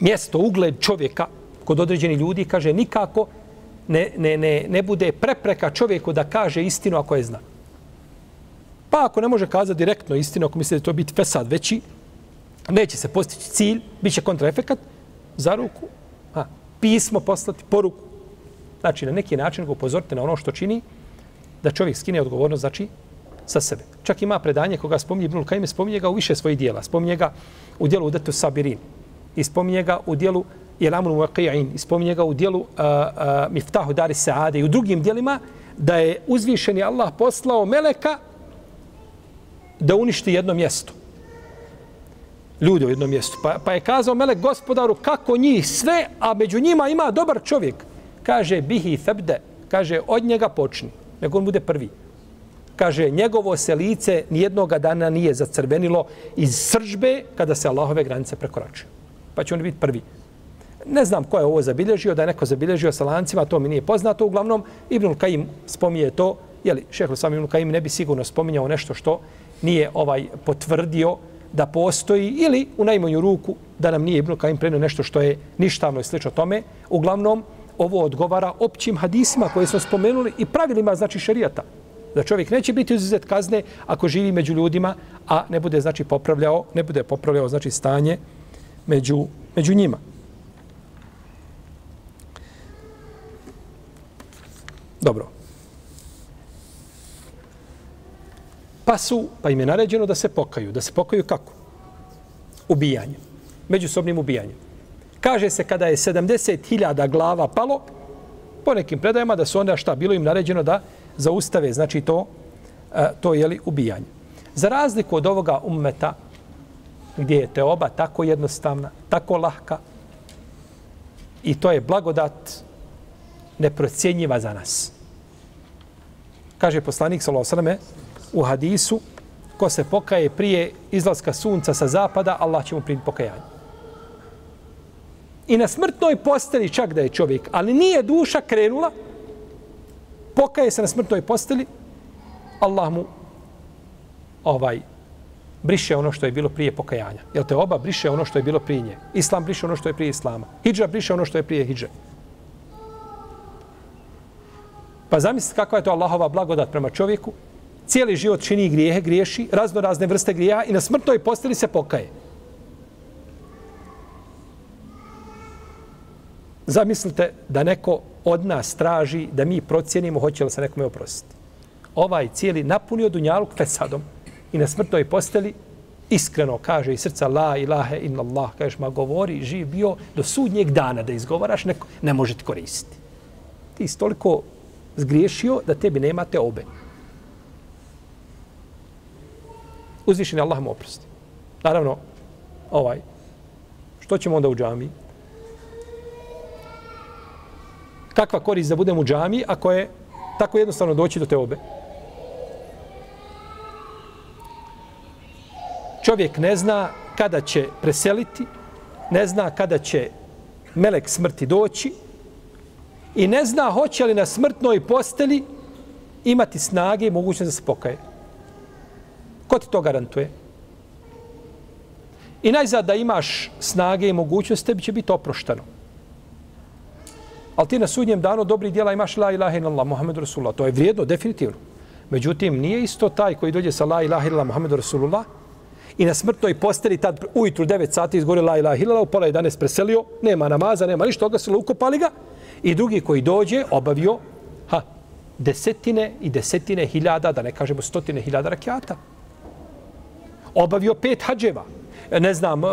mjesto, ugled čovjeka kod određeni ljudi, kaže, nikako ne, ne, ne, ne bude prepreka čovjeku da kaže istinu ako je zna. Pa ako ne može kazati direktno istinu, ako misli da to biti fesad veći, neće se postići cilj, bit će kontraefekat, za ruku, a, pismo poslati, poruku. Znači, na neki način ga upozorite na ono što čini, da čovjek skine odgovornost, znači, sa sebe. Čak ima predanje koga spominje Ibnul Kajme, spominje ga u više svojih dijela. Spominje ga u dijelu Udetu Sabirin. I spominje ga u dijelu Jelamun Waqi'in. I ga u dijelu uh, uh, Miftahu Dari Saade i u drugim dijelima da je uzvišeni Allah poslao Meleka da uništi jedno mjesto. Ljude u jednom mjestu. Pa, pa je kazao Melek gospodaru kako njih sve, a među njima ima dobar čovjek. Kaže, bihi febde. Kaže, od njega počni. Nego on bude prvi kaže, njegovo se lice nijednog dana nije zacrvenilo iz sržbe kada se Allahove granice prekoračuju. Pa će on biti prvi. Ne znam ko je ovo zabilježio, da je neko zabilježio sa lancima, to mi nije poznato. Uglavnom, Ibnul Kajim spominje to, jeli, šehr sam Ibnul Kajim ne bi sigurno spominjao nešto što nije ovaj potvrdio da postoji ili u najmanju ruku da nam nije Ibnul Kajim prenio nešto što je ništavno i slično tome. Uglavnom, ovo odgovara općim hadisima koje smo spomenuli i pravilima, znači šerijata da čovjek neće biti izuzet kazne ako živi među ljudima, a ne bude znači popravljao, ne bude popravljao znači stanje među, među njima. Dobro. Pa su, pa im je naređeno da se pokaju. Da se pokaju kako? Ubijanjem. Međusobnim ubijanjem. Kaže se kada je 70.000 glava palo, po nekim predajama da su onda šta bilo im naređeno da zaustave, znači to, e, to je li ubijanje. Za razliku od ovoga ummeta, gdje je teoba tako jednostavna, tako lahka, i to je blagodat neprocjenjiva za nas. Kaže poslanik Salosrame u hadisu, ko se pokaje prije izlaska sunca sa zapada, Allah će mu primiti pokajanje. I na smrtnoj posteli čak da je čovjek, ali nije duša krenula, pokaje se na smrtnoj posteli, Allah mu ovaj briše ono što je bilo prije pokajanja. Jel te oba briše ono što je bilo prije nje? Islam briše ono što je prije Islama. Hidža briše ono što je prije Hidže. Pa zamislite kakva je to Allahova blagodat prema čovjeku. Cijeli život čini grijehe, griješi, razno razne vrste grijeha i na smrtnoj posteli se pokaje. Zamislite da neko od nas traži da mi procijenimo hoće li se nekome oprostiti. Ovaj cijeli napunio dunjaluk fesadom i na smrtnoj posteli iskreno kaže iz srca la ilahe in Allah, kažeš ma govori, živ bio do sudnjeg dana da izgovaraš, neko, ne može ti koristiti. Ti si toliko zgriješio da tebi nemate obe. Uzvišen je Allah mu oprosti. Naravno, ovaj, što ćemo onda u džamiji? kakva korist da budem u džamiji ako je tako jednostavno doći do te obe? Čovjek ne zna kada će preseliti, ne zna kada će melek smrti doći i ne zna hoće li na smrtnoj posteli imati snage i mogućnost da se pokaje. Ko ti to garantuje? I najzad da imaš snage i mogućnost, tebi će biti oproštano. Ali ti na sudnjem danu dobri dijela imaš la ilaha illallah Muhammedu Rasulullah. To je vrijedno, definitivno. Međutim, nije isto taj koji dođe sa la ilaha illallah Muhammedu Rasulullah i na smrtnoj posteli tad ujutru 9 sati izgore la ilaha illallah, u pola 11 preselio, nema namaza, nema ništa, toga se ukopali ga. I drugi koji dođe, obavio ha, desetine i desetine hiljada, da ne kažemo stotine hiljada rakijata. Obavio pet hađeva ne znam, e,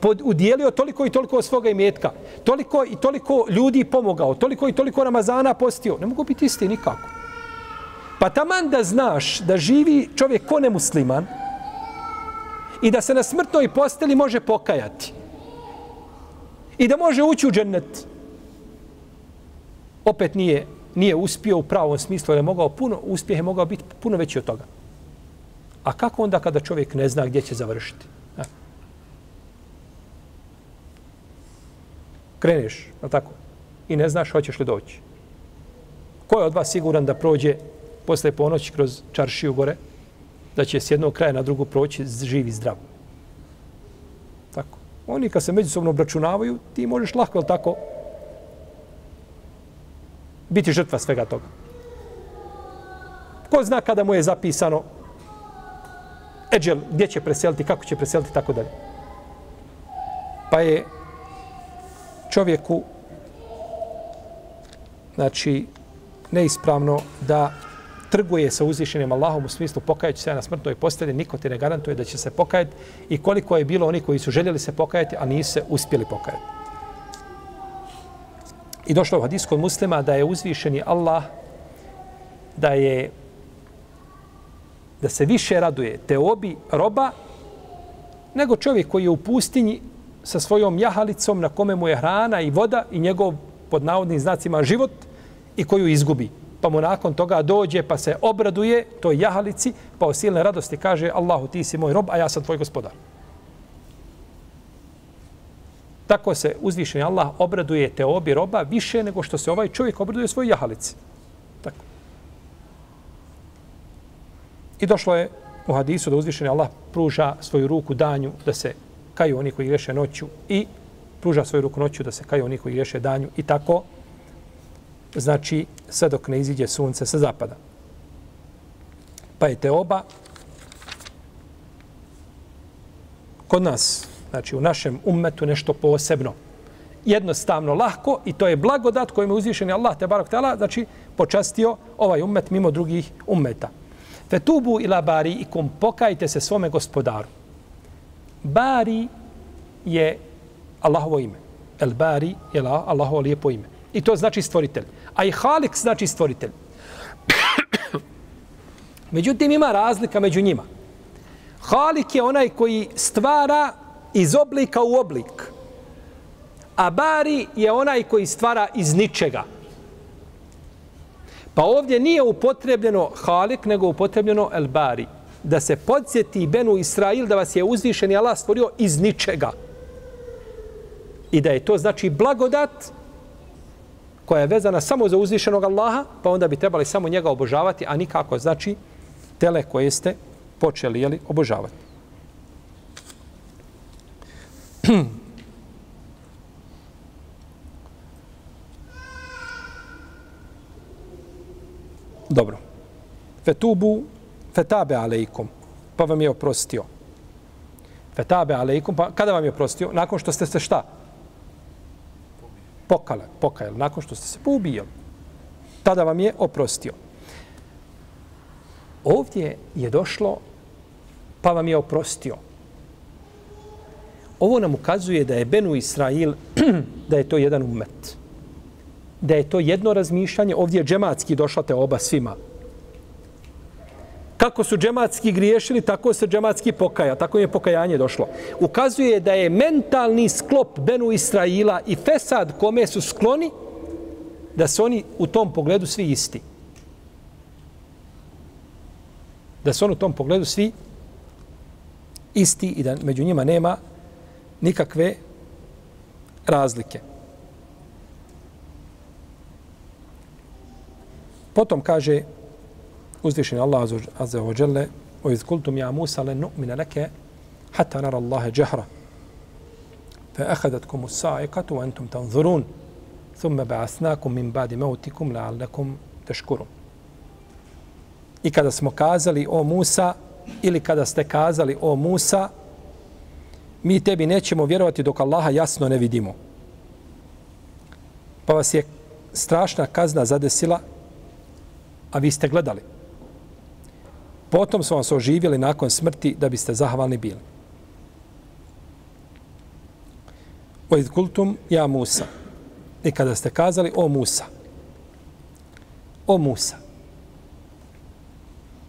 pod, udijelio toliko i toliko svoga imetka, toliko i toliko ljudi pomogao, toliko i toliko Ramazana postio. Ne mogu biti isti nikako. Pa taman da znaš da živi čovjek ko nemusliman i da se na smrtnoj posteli može pokajati i da može ući u džennet, opet nije nije uspio u pravom smislu, je mogao puno, uspjeh je mogao biti puno veći od toga. A kako onda kada čovjek ne zna gdje će završiti? kreneš, je tako? I ne znaš hoćeš li doći. Ko je od vas siguran da prođe posle ponoći kroz čaršiju gore, da će s jednog kraja na drugu proći živi zdrav? Tako. Oni kad se međusobno obračunavaju, ti možeš lahko, tako, biti žrtva svega toga. Ko zna kada mu je zapisano eđel, gdje će preseliti, kako će preseliti, tako dalje. Pa je čovjeku znači neispravno da trguje sa uzvišenim Allahom u smislu pokajati se na smrtnoj postelji, niko ti ne garantuje da će se pokajati i koliko je bilo oni koji su željeli se pokajati, a nisu se uspjeli pokajati. I došlo u hadis kod muslima da je uzvišeni Allah da je da se više raduje te obi roba nego čovjek koji je u pustinji sa svojom jahalicom na kome mu je hrana i voda i njegov pod navodnim znacima život i koju izgubi. Pa mu nakon toga dođe pa se obraduje toj jahalici pa o silne radosti kaže Allahu ti si moj rob a ja sam tvoj gospodar. Tako se uzvišeni Allah obraduje te obi roba više nego što se ovaj čovjek obraduje svoj jahalici. Tako. I došlo je u hadisu da uzvišeni Allah pruža svoju ruku danju da se kaju oni koji greše noću i pruža svoju ruku noću da se kaju oni koji greše danju i tako znači sve dok ne iziđe sunce sa zapada. Pa je te oba kod nas, znači u našem ummetu nešto posebno. Jednostavno, lahko i to je blagodat kojim je uzvišen Allah, te barak tela, znači počastio ovaj ummet mimo drugih ummeta. Fetubu ila bari ikum, pokajte se svome gospodaru. Bari je Allahovo ime. El Bari je Allahovo lijepo ime. I to znači stvoritelj. A i Halik znači stvoritelj. Međutim, ima razlika među njima. Halik je onaj koji stvara iz oblika u oblik. A Bari je onaj koji stvara iz ničega. Pa ovdje nije upotrebljeno Halik, nego upotrebljeno El Bari. Da se podsjeti Benu Israil da vas je uzvišen i Allah stvorio iz ničega. I da je to znači blagodat koja je vezana samo za uzvišenog Allaha, pa onda bi trebali samo njega obožavati, a nikako znači tele koje ste počeli jeli, obožavati. Dobro. Fetubu fetabe alejkom. Pa vam je oprostio. Fetabe alejkom. Pa kada vam je oprostio? Nakon što ste se šta? Pokale, pokajali. Nakon što ste se poubijali. Tada vam je oprostio. Ovdje je došlo pa vam je oprostio. Ovo nam ukazuje da je Benu Israil, da je to jedan umet da je to jedno razmišljanje, ovdje je džematski došla te oba svima. Kako su džematski griješili, tako se džematski pokaja, tako je pokajanje došlo. Ukazuje da je mentalni sklop Benu Israila i Fesad kome su skloni, da su oni u tom pogledu svi isti. Da su oni u tom pogledu svi isti i da među njima nema nikakve razlike. Potom kaže uzvišen Allah azza wa jalla wa iz kultum ya Musa lan nu'mina laka hatta nara Allaha jahra. Fa akhadatkum as-sa'ikatu wa antum tanzurun. Thumma ba'asnakum min ba'di mautikum la'allakum tashkurun. I kada smo kazali o Musa ili kada ste kazali o Musa mi tebi nećemo vjerovati dok Allaha jasno ne vidimo. Pa vas je strašna kazna zadesila a vi ste gledali. Potom smo vas oživjeli nakon smrti da biste zahvalni bili. Oid kultum ja Musa. I kada ste kazali o Musa. O Musa.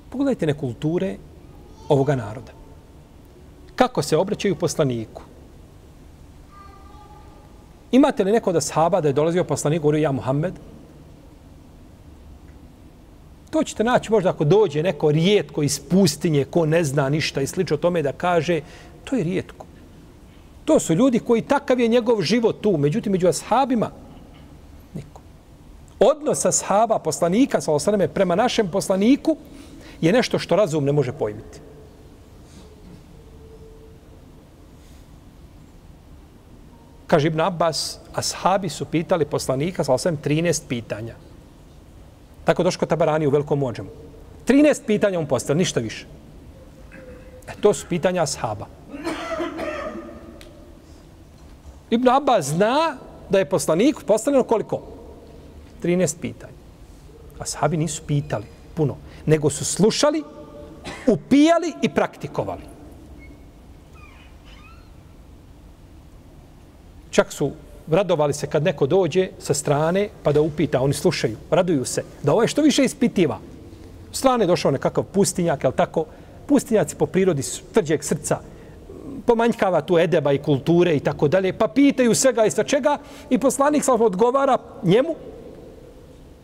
Pogledajte ne kulture ovoga naroda. Kako se obraćaju poslaniku? Imate li neko da sahaba da je dolazio poslanik, govorio ja Muhammed, To ćete naći možda ako dođe neko rijetko iz pustinje, ko ne zna ništa i slično tome da kaže, to je rijetko. To su ljudi koji takav je njegov život tu, međutim, među ashabima, niko. Odnos ashaba, poslanika, sa osaname, prema našem poslaniku, je nešto što razum ne može pojmiti. Kaže Ibn Abbas, ashabi su pitali poslanika sa osam 13 pitanja. Tako došlo Tabarani u velikom mođemu. 13 pitanja mu postavili, ništa više. E, to su pitanja ashaba. Ibn Abbas zna da je poslanik postavljeno koliko? 13 pitanja. Ashabi nisu pitali puno, nego su slušali, upijali i praktikovali. Čak su radovali se kad neko dođe sa strane pa da upita, oni slušaju, raduju se, da ovo je što više ispitiva. S strane došao nekakav pustinjak, jel tako? Pustinjaci po prirodi su tvrđeg srca, pomanjkava tu edeba i kulture i tako dalje, pa pitaju svega i sva čega i poslanik sam odgovara njemu,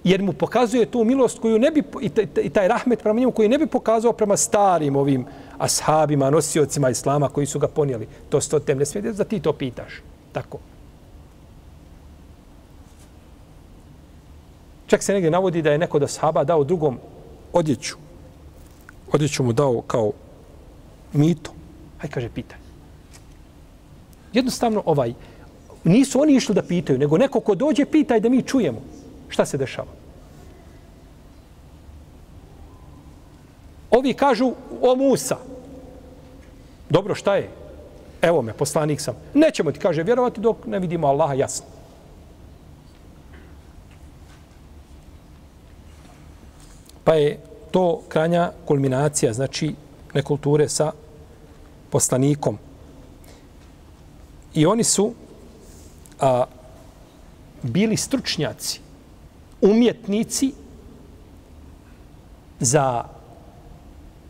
jer mu pokazuje tu milost koju ne bi, i taj rahmet prema njemu koji ne bi pokazao prema starim ovim ashabima, nosiocima islama koji su ga ponijeli. To sto tem ne smije da ti to pitaš. Tako. Čak se negdje navodi da je neko da sahaba dao drugom odjeću. Odjeću mu dao kao mito. Hajde kaže, pitaj. Jednostavno ovaj, nisu oni išli da pitaju, nego neko ko dođe pitaj da mi čujemo šta se dešava. Ovi kažu o Musa. Dobro, šta je? Evo me, poslanik sam. Nećemo ti, kaže, vjerovati dok ne vidimo Allaha jasno. Pa je to kranja kulminacija, znači nekulture sa poslanikom. I oni su a, bili stručnjaci, umjetnici za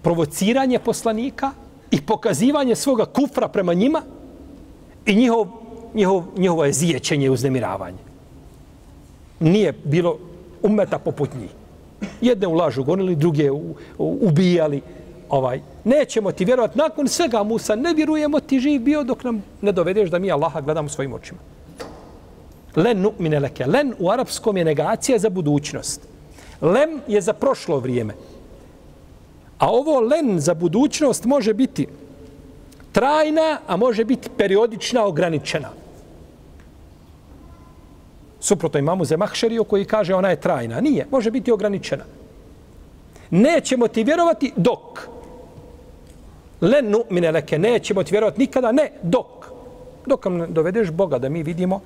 provociranje poslanika i pokazivanje svoga kufra prema njima i njihov, njihov, njihovo je zijećenje i uznemiravanje. Nije bilo umeta poput njih. Jedne u lažu gonili, druge u, u, ubijali. Ovaj. Nećemo ti vjerovati, nakon svega Musa, ne vjerujemo ti živ bio dok nam ne dovedeš da mi Allaha gledamo svojim očima. Len nu'mine leke. Len u arapskom je negacija za budućnost. Lem je za prošlo vrijeme. A ovo len za budućnost može biti trajna, a može biti periodična, ograničena. Suprotno imamo Zemahšeriju koji kaže ona je trajna. Nije, može biti ograničena. Nećemo ti vjerovati dok. Len nu mine leke, nećemo ti vjerovati nikada, ne, dok. Dok nam dovedeš Boga da mi vidimo,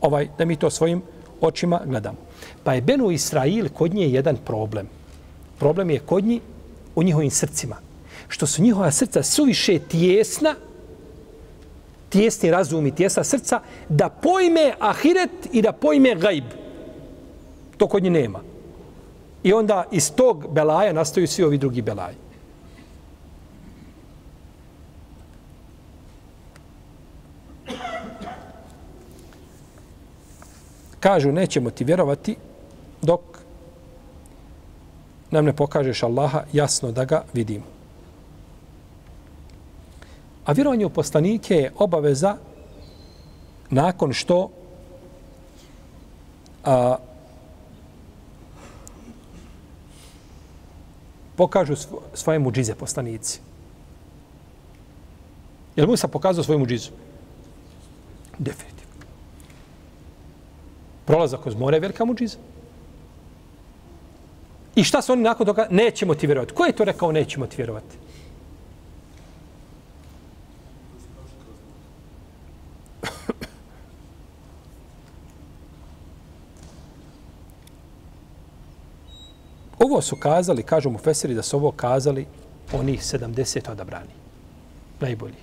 ovaj, da mi to svojim očima gledamo. Pa je Benu Israil kod nje jedan problem. Problem je kod nje u njihovim srcima. Što su njihova srca suviše tjesna, tjesni razum i tjesna srca, da pojme ahiret i da pojme gajb. To kod njih nema. I onda iz tog belaja nastaju svi ovi drugi belaji. Kažu, nećemo ti vjerovati dok nam ne pokažeš Allaha jasno da ga vidimo. A vjerovanje u poslanike je obaveza nakon što a, pokažu svoje muđize poslanici. Je li Musa pokazao svoju muđizu? Definitivno. Prolazak kroz more je velika muđiza. I šta su oni nakon toga? Nećemo ti vjerovati. Ko je to rekao nećemo ti vjerovati? Ovo su kazali, kažu mu Feseri, da su ovo kazali oni 70 odabrani. Najbolji.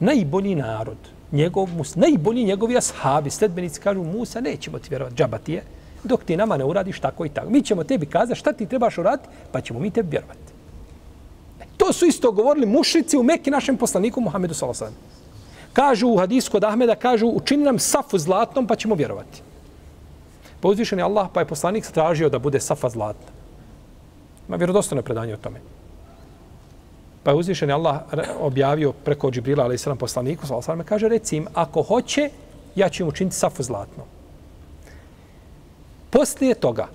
Najbolji narod. Njegov, najbolji njegovi ashabi, sledbenici kažu Musa, nećemo ti vjerovati, džabati je dok ti nama ne uradiš tako i tako. Mi ćemo tebi kazati šta ti trebaš uraditi, pa ćemo mi tebi vjerovati. E, to su isto govorili mušici u Mekki našem poslaniku Muhammedu s.a.v. Kažu u hadisku od Ahmeda, kažu učini nam safu zlatnom pa ćemo vjerovati. Pa uzvišen je Allah, pa je poslanik stražio da bude safa zlatna. Ima vjerodostojno predanje o tome. Pa je uzvišen je Allah objavio preko Džibrila, ali i sram poslaniku, s.a.v. kaže, reci im, ako hoće, ja ću im učiniti safu zlatnom. Poslije toga,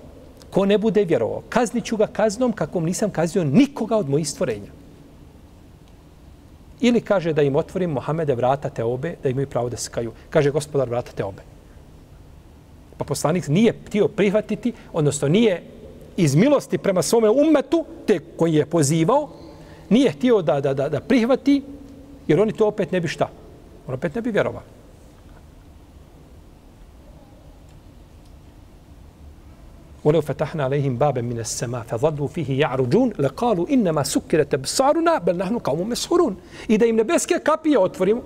ko ne bude vjerovao, kazniću ga kaznom kakvom nisam kaznio nikoga od mojih stvorenja. Ili kaže da im otvorim Mohamede vrata te obe, da imaju pravo da se kaju. Kaže gospodar vrata te obe. Pa poslanik nije htio prihvatiti, odnosno nije iz milosti prema svome umetu, te koji je pozivao, nije htio da, da, da, da prihvati, jer oni to opet ne bi šta? On opet ne bi vjerovali. ولو فتحنا عليهم بابا من السماء فظلوا فيه يعرجون لقالوا انما سكرت ابصارنا بل نحن قوم مسحورون اذا im nebeske kapije otvorimo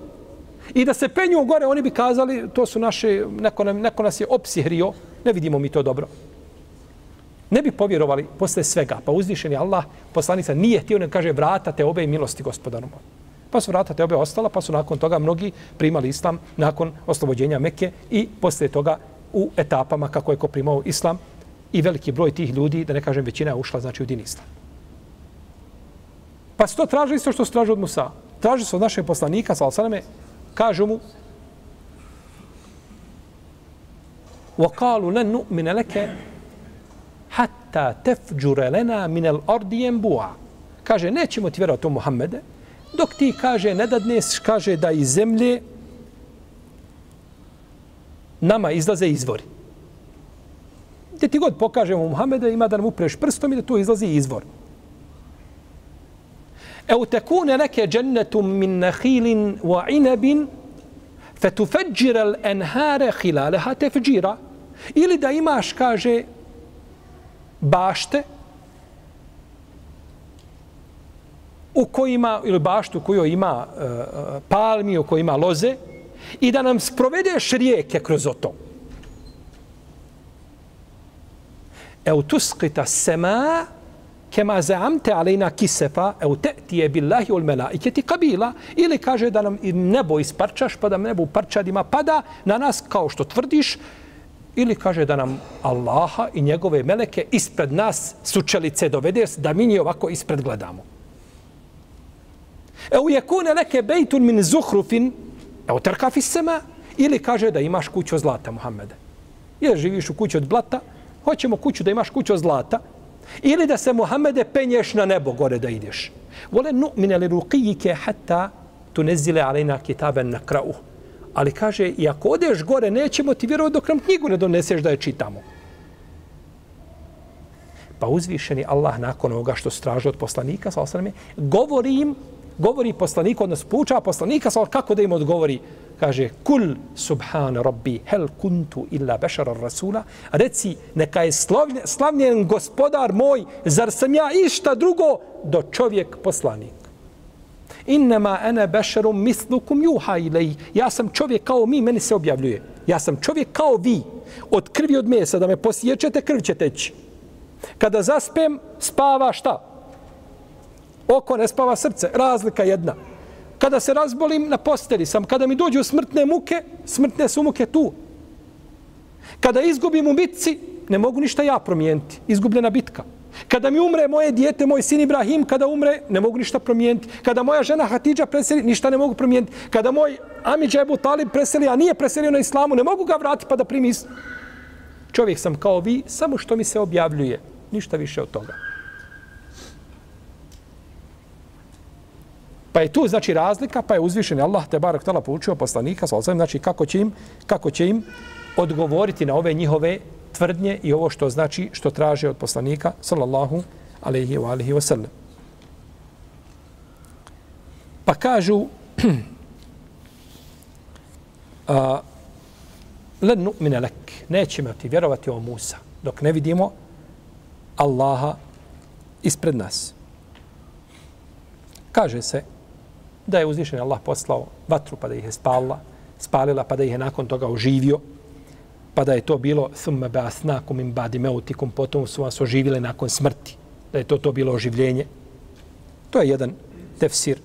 i da se penju gore oni bi kazali to su naše neko, neko nas je opsihrio ne vidimo mi to dobro ne bi povjerovali posle svega pa uzvišeni Allah poslanica nije htio ne kaže vrata te obe milosti gospodaru Pa su vrata te obe ostala, pa su nakon toga mnogi primali islam nakon oslobođenja Mekke i posle toga u etapama kako je ko primao islam i veliki broj tih ljudi, da ne kažem većina, je ušla znači u din islam. Pa su to tražili isto što su tražili od Musa. Tražili su od našeg poslanika, sa Al-Salame, kažu mu وَقَالُوا لَنْ نُؤْمِنَ لَكَ حَتَّى تَفْجُرَ لَنَا مِنَ الْأَرْضِ يَنْبُوَا Kaže, nećemo ti vjerovati u Muhammede, dok ti kaže, ne dadneš, kaže da iz zemlje nama izlaze izvori gdje ti god pokažemo Muhammeda, ima da nam upreš prstom i da tu izlazi izvor. Evo tekune neke džennetum min nahilin wa inabin, fetufađir al enhare hilaleha. Ili da imaš, kaže, bašte, u kojima, ili baštu koju ima uh, palmi, u kojoj ima loze, i da nam sprovedeš rijeke kroz to. Eu tusqita sema kema zaamte alejna kisefa, eu te'tije billahi ul melaiketi kabila, ili kaže da nam nebo isparčaš pa da nebo parčadima pada na nas kao što tvrdiš ili kaže da nam Allaha i njegove meleke ispred nas sučelice dovede da mi nje ovako ispred gledamo. Eu jekune leke bejtun min zuhrufin, eu trka fissema, ili kaže da imaš kuću od zlata, Muhammede. Jer živiš u kući od blata, Hoćemo kuću da imaš kuću od zlata ili da se Muhammede penješ na nebo gore da ideš. Vole nu'mine li ruqijike hatta tunezile alejna kitaben na krau. Ali kaže, i ako odeš gore, nećemo ti vjerovati dok nam knjigu ne doneseš da je čitamo. Pa uzvišeni Allah nakon ovoga što straže od poslanika, sa osrame, govori im, govori poslaniku, odnosno poučava poslanika, sa kako da im odgovori? Kaže kul subhan rabbi hel kuntu illa bešara rasula. Reci neka je slavljen, slavljen gospodar moj zar sam ja išta drugo do čovjek poslanik? Innama ana basharum mislukum juha ilaj. ja sam čovjek kao mi meni se objavljuje. Ja sam čovjek kao vi od krvi od mesa da me posjećete krv će teći. Kada zaspem spava šta? Oko ne spava srce razlika jedna kada se razbolim na posteli sam, kada mi dođu smrtne muke, smrtne su muke tu. Kada izgubim u bitci, ne mogu ništa ja promijeniti. Izgubljena bitka. Kada mi umre moje dijete, moj sin Ibrahim, kada umre, ne mogu ništa promijeniti. Kada moja žena Hatidža preseli, ništa ne mogu promijeniti. Kada moj Amidža Ebu Talib preseli, a nije preselio na islamu, ne mogu ga vratiti pa da primi Čovjek sam kao vi, samo što mi se objavljuje. Ništa više od toga. Pa je tu znači razlika, pa je uzvišen Allah te barek tala poučio poslanika, sa znači kako će im, kako će im odgovoriti na ove njihove tvrdnje i ovo što znači što traže od poslanika sallallahu alejhi ve alihi ve sellem. Pa kažu a len nu'mina lak nećemo ti vjerovati o Musa dok ne vidimo Allaha ispred nas. Kaže se da je uzvišen Allah poslao vatru pa da ih je spalila, spalila pa da ih je nakon toga oživio, pa da je to bilo thumma ba'athnakum min ba'di mautikum potom su vas oživile nakon smrti, da je to to bilo oživljenje. To je jedan tefsir.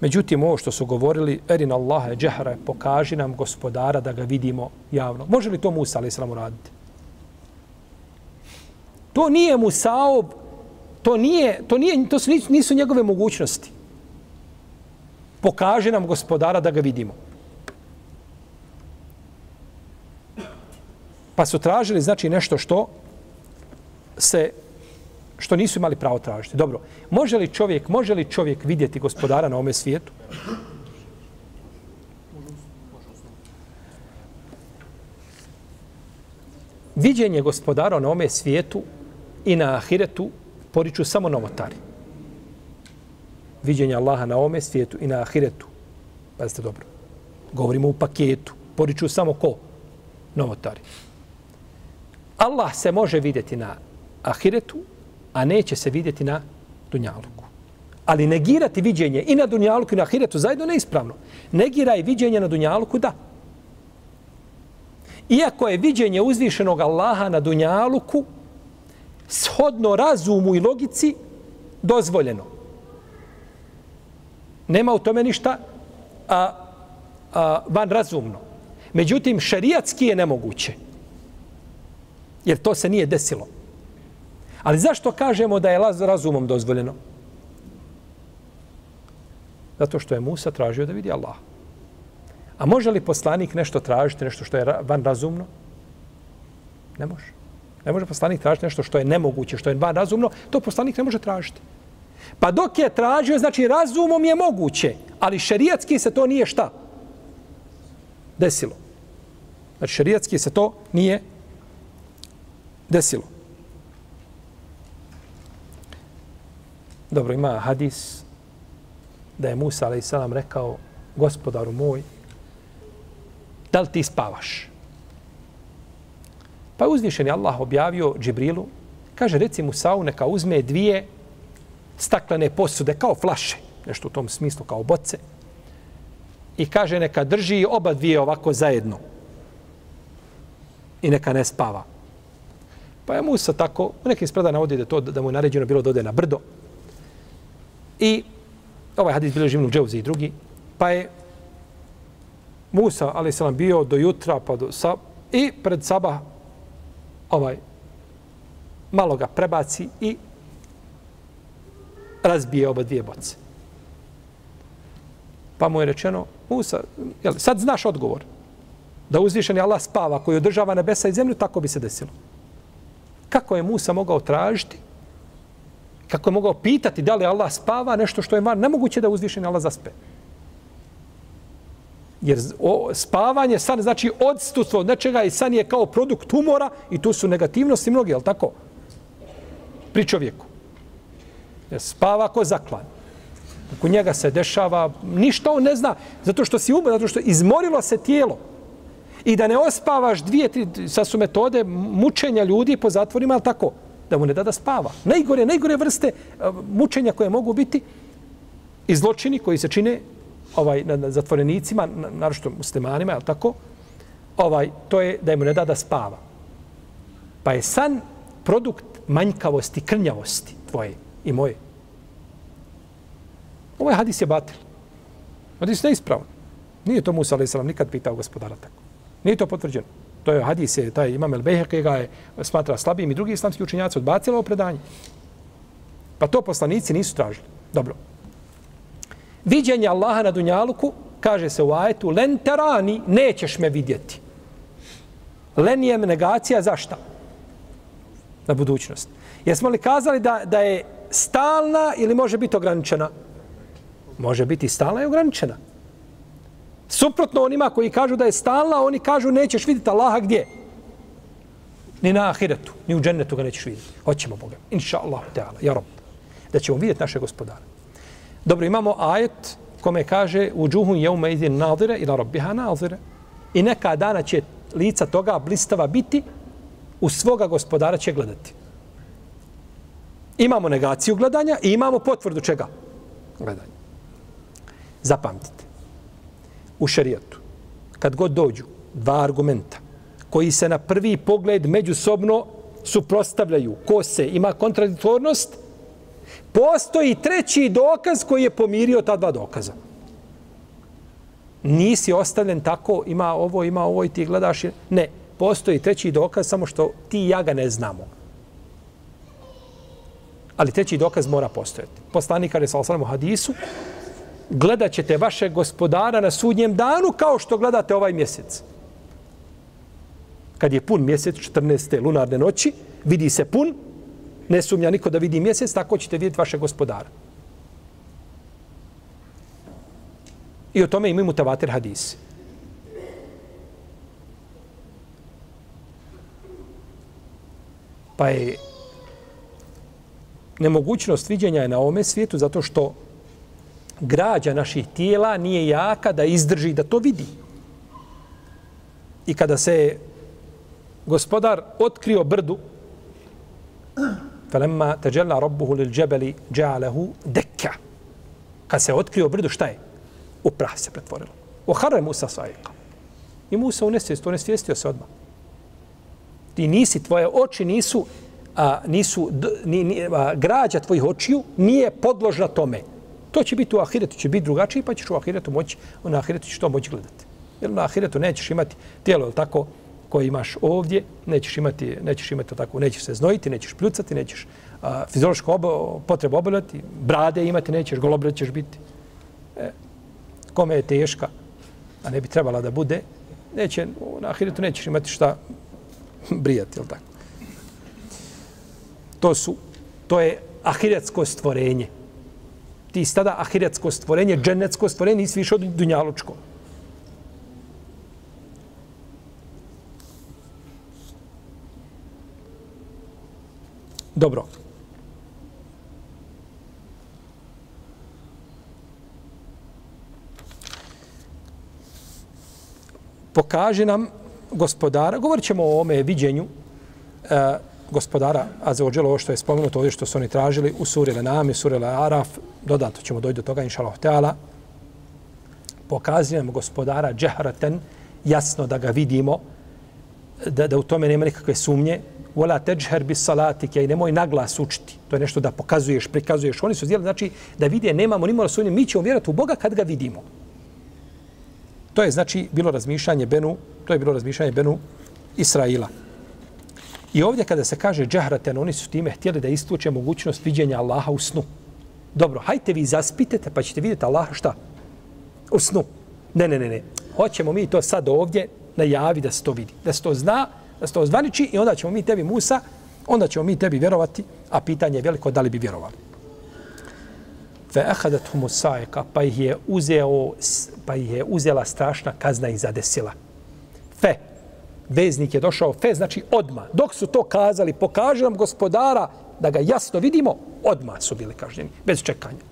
Međutim, ovo što su govorili, erin Allahe džehra, pokaži nam gospodara da ga vidimo javno. Može li to Musa, ali sram uraditi? To nije Musaob, to, nije, to, nije, to su, nisu njegove mogućnosti pokaže nam gospodara da ga vidimo. Pa su tražili znači nešto što se što nisu imali pravo tražiti. Dobro, može li čovjek, može li čovjek vidjeti gospodara na ome svijetu? Viđenje gospodara na ome svijetu i na ahiretu poriču samo novotari. Viđenje Allaha na ome svijetu i na ahiretu. Pazite dobro. Govorimo u paketu. Poriču samo ko? Novotari. Allah se može vidjeti na ahiretu, a neće se vidjeti na dunjaluku. Ali negirati viđenje i na dunjaluku i na ahiretu zajedno neispravno. Negiraj viđenje na dunjaluku, da. Iako je viđenje uzvišenog Allaha na dunjaluku shodno razumu i logici dozvoljeno. Nema u tome ništa a, a, van razumno. Međutim, šerijatski je nemoguće. Jer to se nije desilo. Ali zašto kažemo da je razumom dozvoljeno? Zato što je Musa tražio da vidi Allah. A može li poslanik nešto tražiti, nešto što je van razumno? Ne može. Ne može poslanik tražiti nešto što je nemoguće, što je van razumno. To poslanik ne može tražiti. Pa dok je tražio, znači razumom je moguće, ali šerijatski se to nije šta? Desilo. Znači šerijatski se to nije desilo. Dobro, ima hadis da je Musa a.s. rekao gospodaru moj, da li ti spavaš? Pa je uzvišen Allah objavio Džibrilu, kaže reci Musa'u neka uzme dvije staklene posude kao flaše, nešto u tom smislu kao boce, i kaže neka drži oba dvije ovako zajedno i neka ne spava. Pa je Musa tako, u nekim spreda navodi da, to, da mu je naređeno bilo da ode na brdo. I ovaj hadis bilo živno u Dževzi i drugi. Pa je Musa, ali se bio do jutra, pa do sa, i pred Saba ovaj, malo ga prebaci i razbije oba dvije boce. Pa mu je rečeno, Musa, jel, sad znaš odgovor. Da uzvišeni Allah spava koji održava nebesa i zemlju, tako bi se desilo. Kako je Musa mogao tražiti? Kako je mogao pitati da li Allah spava nešto što je van? Nemoguće da uzvišeni Allah zaspe. Jer o, spavanje, san znači odstutstvo od nečega i san je kao produkt umora i tu su negativnosti mnogi, je tako? Pri čovjeku. Spava ko zaklan. Oko njega se dešava, ništa on ne zna, zato što si umor, zato što izmorilo se tijelo. I da ne ospavaš dvije, tri, sad su metode mučenja ljudi po zatvorima, ali tako, da mu ne da da spava. Najgore, najgore vrste eh, mučenja koje mogu biti i zločini koji se čine ovaj, na, na zatvorenicima, na, naravno muslimanima, je tako? Ovaj, to je da mu ne da da spava. Pa je san produkt manjkavosti, krnjavosti tvoje i moje. Ovaj hadis je batil. Hadis je neispravan. Nije to Musa a.s. nikad pitao gospodara tako. Nije to potvrđeno. To je hadis, je, taj imam El Beheke ga je smatra slabijim i drugi islamski učenjaci odbacili ovo predanje. Pa to poslanici nisu tražili. Dobro. Viđenje Allaha na Dunjaluku, kaže se u ajetu, len terani, nećeš me vidjeti. Len je negacija za šta? Na budućnost. Jesmo li kazali da, da je stalna ili može biti ograničena? Može biti stalna i ograničena. Suprotno onima koji kažu da je stalna, oni kažu nećeš vidjeti Allaha gdje? Ni na ahiretu, ni u džennetu ga nećeš vidjeti. Hoćemo Boga. Inša Allah, ja rob. Da ćemo vidjeti naše gospodare. Dobro, imamo ajet kome kaže u džuhu jeume idin nadire ila rabbiha nadire. I neka dana će lica toga blistava biti u svoga gospodara će gledati. Imamo negaciju gledanja i imamo potvrdu čega? Gledanja. Zapamtite. U šarijatu, kad god dođu dva argumenta koji se na prvi pogled međusobno suprostavljaju, ko se ima kontradiktornost, Postoji treći dokaz koji je pomirio ta dva dokaza. Nisi ostavljen tako, ima ovo, ima ovo i ti gledaš. Ne, postoji treći dokaz, samo što ti i ja ga ne znamo. Ali treći dokaz mora postojati. Poslanik Ali Salasalam sa u hadisu, gledat ćete vašeg gospodara na sudnjem danu kao što gledate ovaj mjesec. Kad je pun mjesec, 14. lunarne noći, vidi se pun, ne sumnja niko da vidi mjesec, tako ćete vidjeti vašeg gospodara. I o tome imaju mutavater hadisi. Pa je nemogućnost viđenja je na ovome svijetu zato što građa naših tijela nije jaka da izdrži da to vidi. I kada se gospodar otkrio brdu, فَلَمَّا تَجَلَّ رَبُّهُ لِلْجَبَلِ جَعَلَهُ دَكَّ Kad se otkrio brdu, šta je? U prah se pretvorilo. وَحَرَ Musa سَائِقًا I Musa unesio, to nesvijestio se odmah. Ti nisi, tvoje oči nisu, a, nisu d, ni, ni, a, građa tvojih očiju nije podložna tome. To će biti u ahiretu, će biti drugačiji, pa ćeš u ahiretu moći, na ahiretu ćeš to moći gledati. Jer na ahiretu nećeš imati tijelo, tako, koje imaš ovdje, nećeš imati, nećeš imati tako, nećeš se znojiti, nećeš pljucati, nećeš a, fiziološku obo, potrebu obavljati, brade imati, nećeš, golobred ćeš biti. E, kome je teška, a ne bi trebala da bude, neće, na ahiretu nećeš imati šta brijati, jel tako? To su, to je ahiretsko stvorenje. Ti si tada ahiretsko stvorenje, dženecko stvorenje, nisi više od dunjalučko. Dobro. Pokaže nam gospodara, govorit ćemo o ovome viđenju uh, gospodara Azeođela, ovo što je spomenuto ovdje što su oni tražili u suri Lenam i suri Araf, dodato ćemo doći do toga, inša Allah, teala, pokazuje nam gospodara džehraten, jasno da ga vidimo, da, da u tome nema nikakve sumnje, wala tajhar bis salatik i nemoj naglas učiti. To je nešto da pokazuješ, prikazuješ. Oni su zdjeli, znači da vide, nemamo nimalo sumnje, mi ćemo vjerovati u Boga kad ga vidimo. To je znači bilo razmišljanje Benu, to je bilo razmišljanje Benu Israila. I ovdje kada se kaže džahraten, oni su time htjeli da istuče mogućnost viđenja Allaha u snu. Dobro, hajte vi zaspitete pa ćete vidjeti Allaha šta? U snu. Ne, ne, ne, ne. Hoćemo mi to sad ovdje najavi da se to vidi. Da se to zna, da se to zvaniči i onda ćemo mi tebi Musa, onda ćemo mi tebi vjerovati, a pitanje je veliko da li bi vjerovali. Fe ahadat humu sajeka, pa ih je uzeo, pa ih je uzela strašna kazna i zadesila. Fe, veznik je došao, fe znači odma. Dok su to kazali, pokaže nam gospodara da ga jasno vidimo, odma su bili kažnjeni, bez čekanja.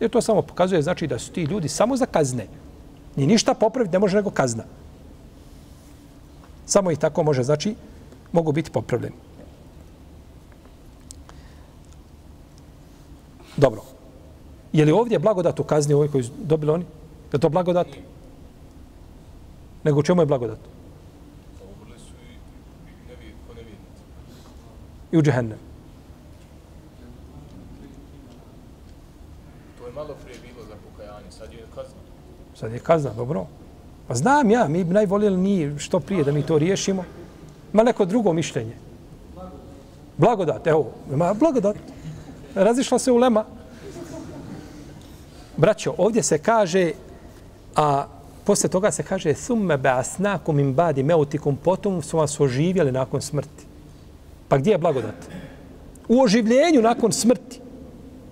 Jer to samo pokazuje, znači da su ti ljudi samo za kazne. Ni ništa popraviti ne može nego kazna. Samo ih tako može, znači, mogu biti popravljeni. Dobro. Je li ovdje blagodat u kazni ovoj koji dobili oni? Je to blagodat? Nego čemu je blagodat? I u džehennem. To je malo prije bilo za pokajanje, sad je kazna. Sad je kazna, dobro. Pa znam ja, mi bi najvoljeli mi što prije da mi to riješimo. Ima neko drugo mišljenje. Blagodat, evo, ima blagodat. Razišla se u lema. Braćo, ovdje se kaže, a posle toga se kaže thumme ba'asnakum im badi meutikum, potom su vas oživjeli nakon smrti. Pa gdje je blagodat? U oživljenju nakon smrti.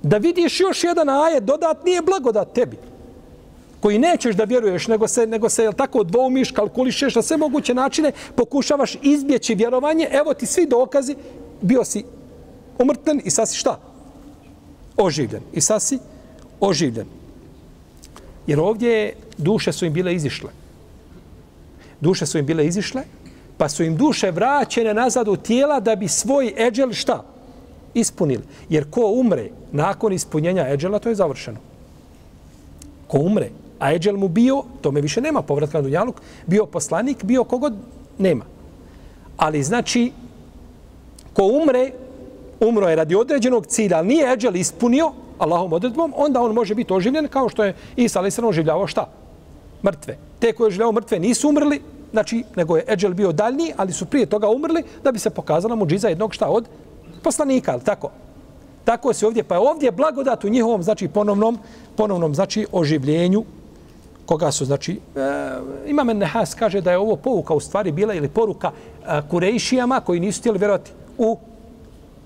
Da vidiš još jedan ajet dodat, nije blagodat tebi koji nećeš da vjeruješ, nego se, nego se tako dvoumiš, kalkulišeš na sve moguće načine, pokušavaš izbjeći vjerovanje, evo ti svi dokazi, bio si umrten i sad si šta? Oživljen. I sad si oživljen. Jer ovdje duše su im bile izišle. Duše su im bile izišle, pa su im duše vraćene nazad u tijela da bi svoj eđel šta? Ispunili. Jer ko umre nakon ispunjenja eđela, to je završeno. Ko umre a Eđel mu bio, to me više nema povratka na Dunjaluk, bio poslanik, bio kogod, nema. Ali znači, ko umre, umro je radi određenog cilja, ali nije Eđel ispunio Allahom odredbom, onda on može biti oživljen kao što je Isa a.s. oživljavao šta? Mrtve. Te koje je oživljavao mrtve nisu umrli, znači, nego je Eđel bio daljni, ali su prije toga umrli da bi se pokazala mu džiza jednog šta od poslanika, ali tako? Tako se ovdje, pa je ovdje blagodat u njihovom, znači, ponovnom, ponovnom, znači, oživljenju koga su, znači, e, Imam Nehas kaže da je ovo pouka u stvari bila ili poruka e, Kurejšijama koji nisu htjeli vjerovati u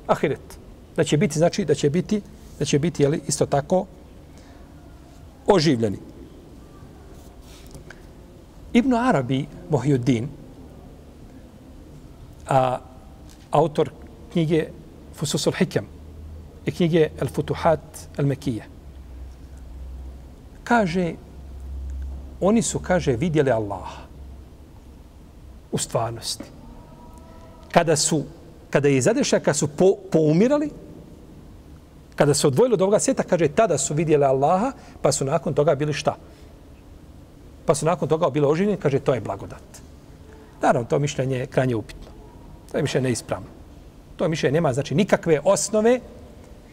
ahiret. Da će biti, znači, da će biti, da će biti, jeli, isto tako oživljeni. Ibn Arabi Mohiuddin, a, autor knjige Fususul Hikam i knjige El Futuhat El Mekije, kaže, oni su, kaže, vidjeli Allaha u stvarnosti. Kada su, kada je zadešaka kada su po, poumirali, kada se odvojilo od ovoga svijeta, kaže, tada su vidjeli Allaha, pa su nakon toga bili šta? Pa su nakon toga bili oživljeni, kaže, to je blagodat. Naravno, to mišljenje je krajnje upitno. To je mišljenje neispravno. To mišljenje nema, znači, nikakve osnove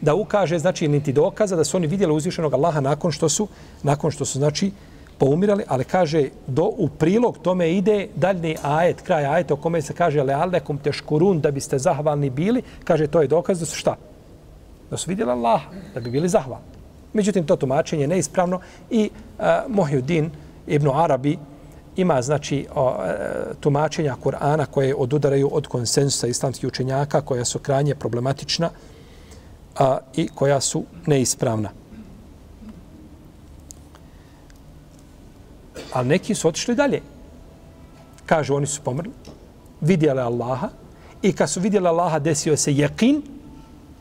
da ukaže, znači, niti dokaza da su oni vidjeli uzvišenog Allaha nakon što su, nakon što su, znači, poumirali, ali kaže do u prilog tome ide daljni ajet, kraj ajeta o kome se kaže le alekum teškurun da biste zahvalni bili, kaže to je dokaz da su šta? Da su vidjeli Allah, da bi bili zahvalni. Međutim, to tumačenje je neispravno i e, uh, Mohiuddin ibn Arabi ima znači o, e, tumačenja Kur'ana koje odudaraju od konsensusa islamskih učenjaka, koja su krajnje problematična a, i koja su neispravna. Ali neki su otišli dalje. Kažu, oni su pomrli, vidjeli Allaha i kad su vidjeli Allaha desio se jekin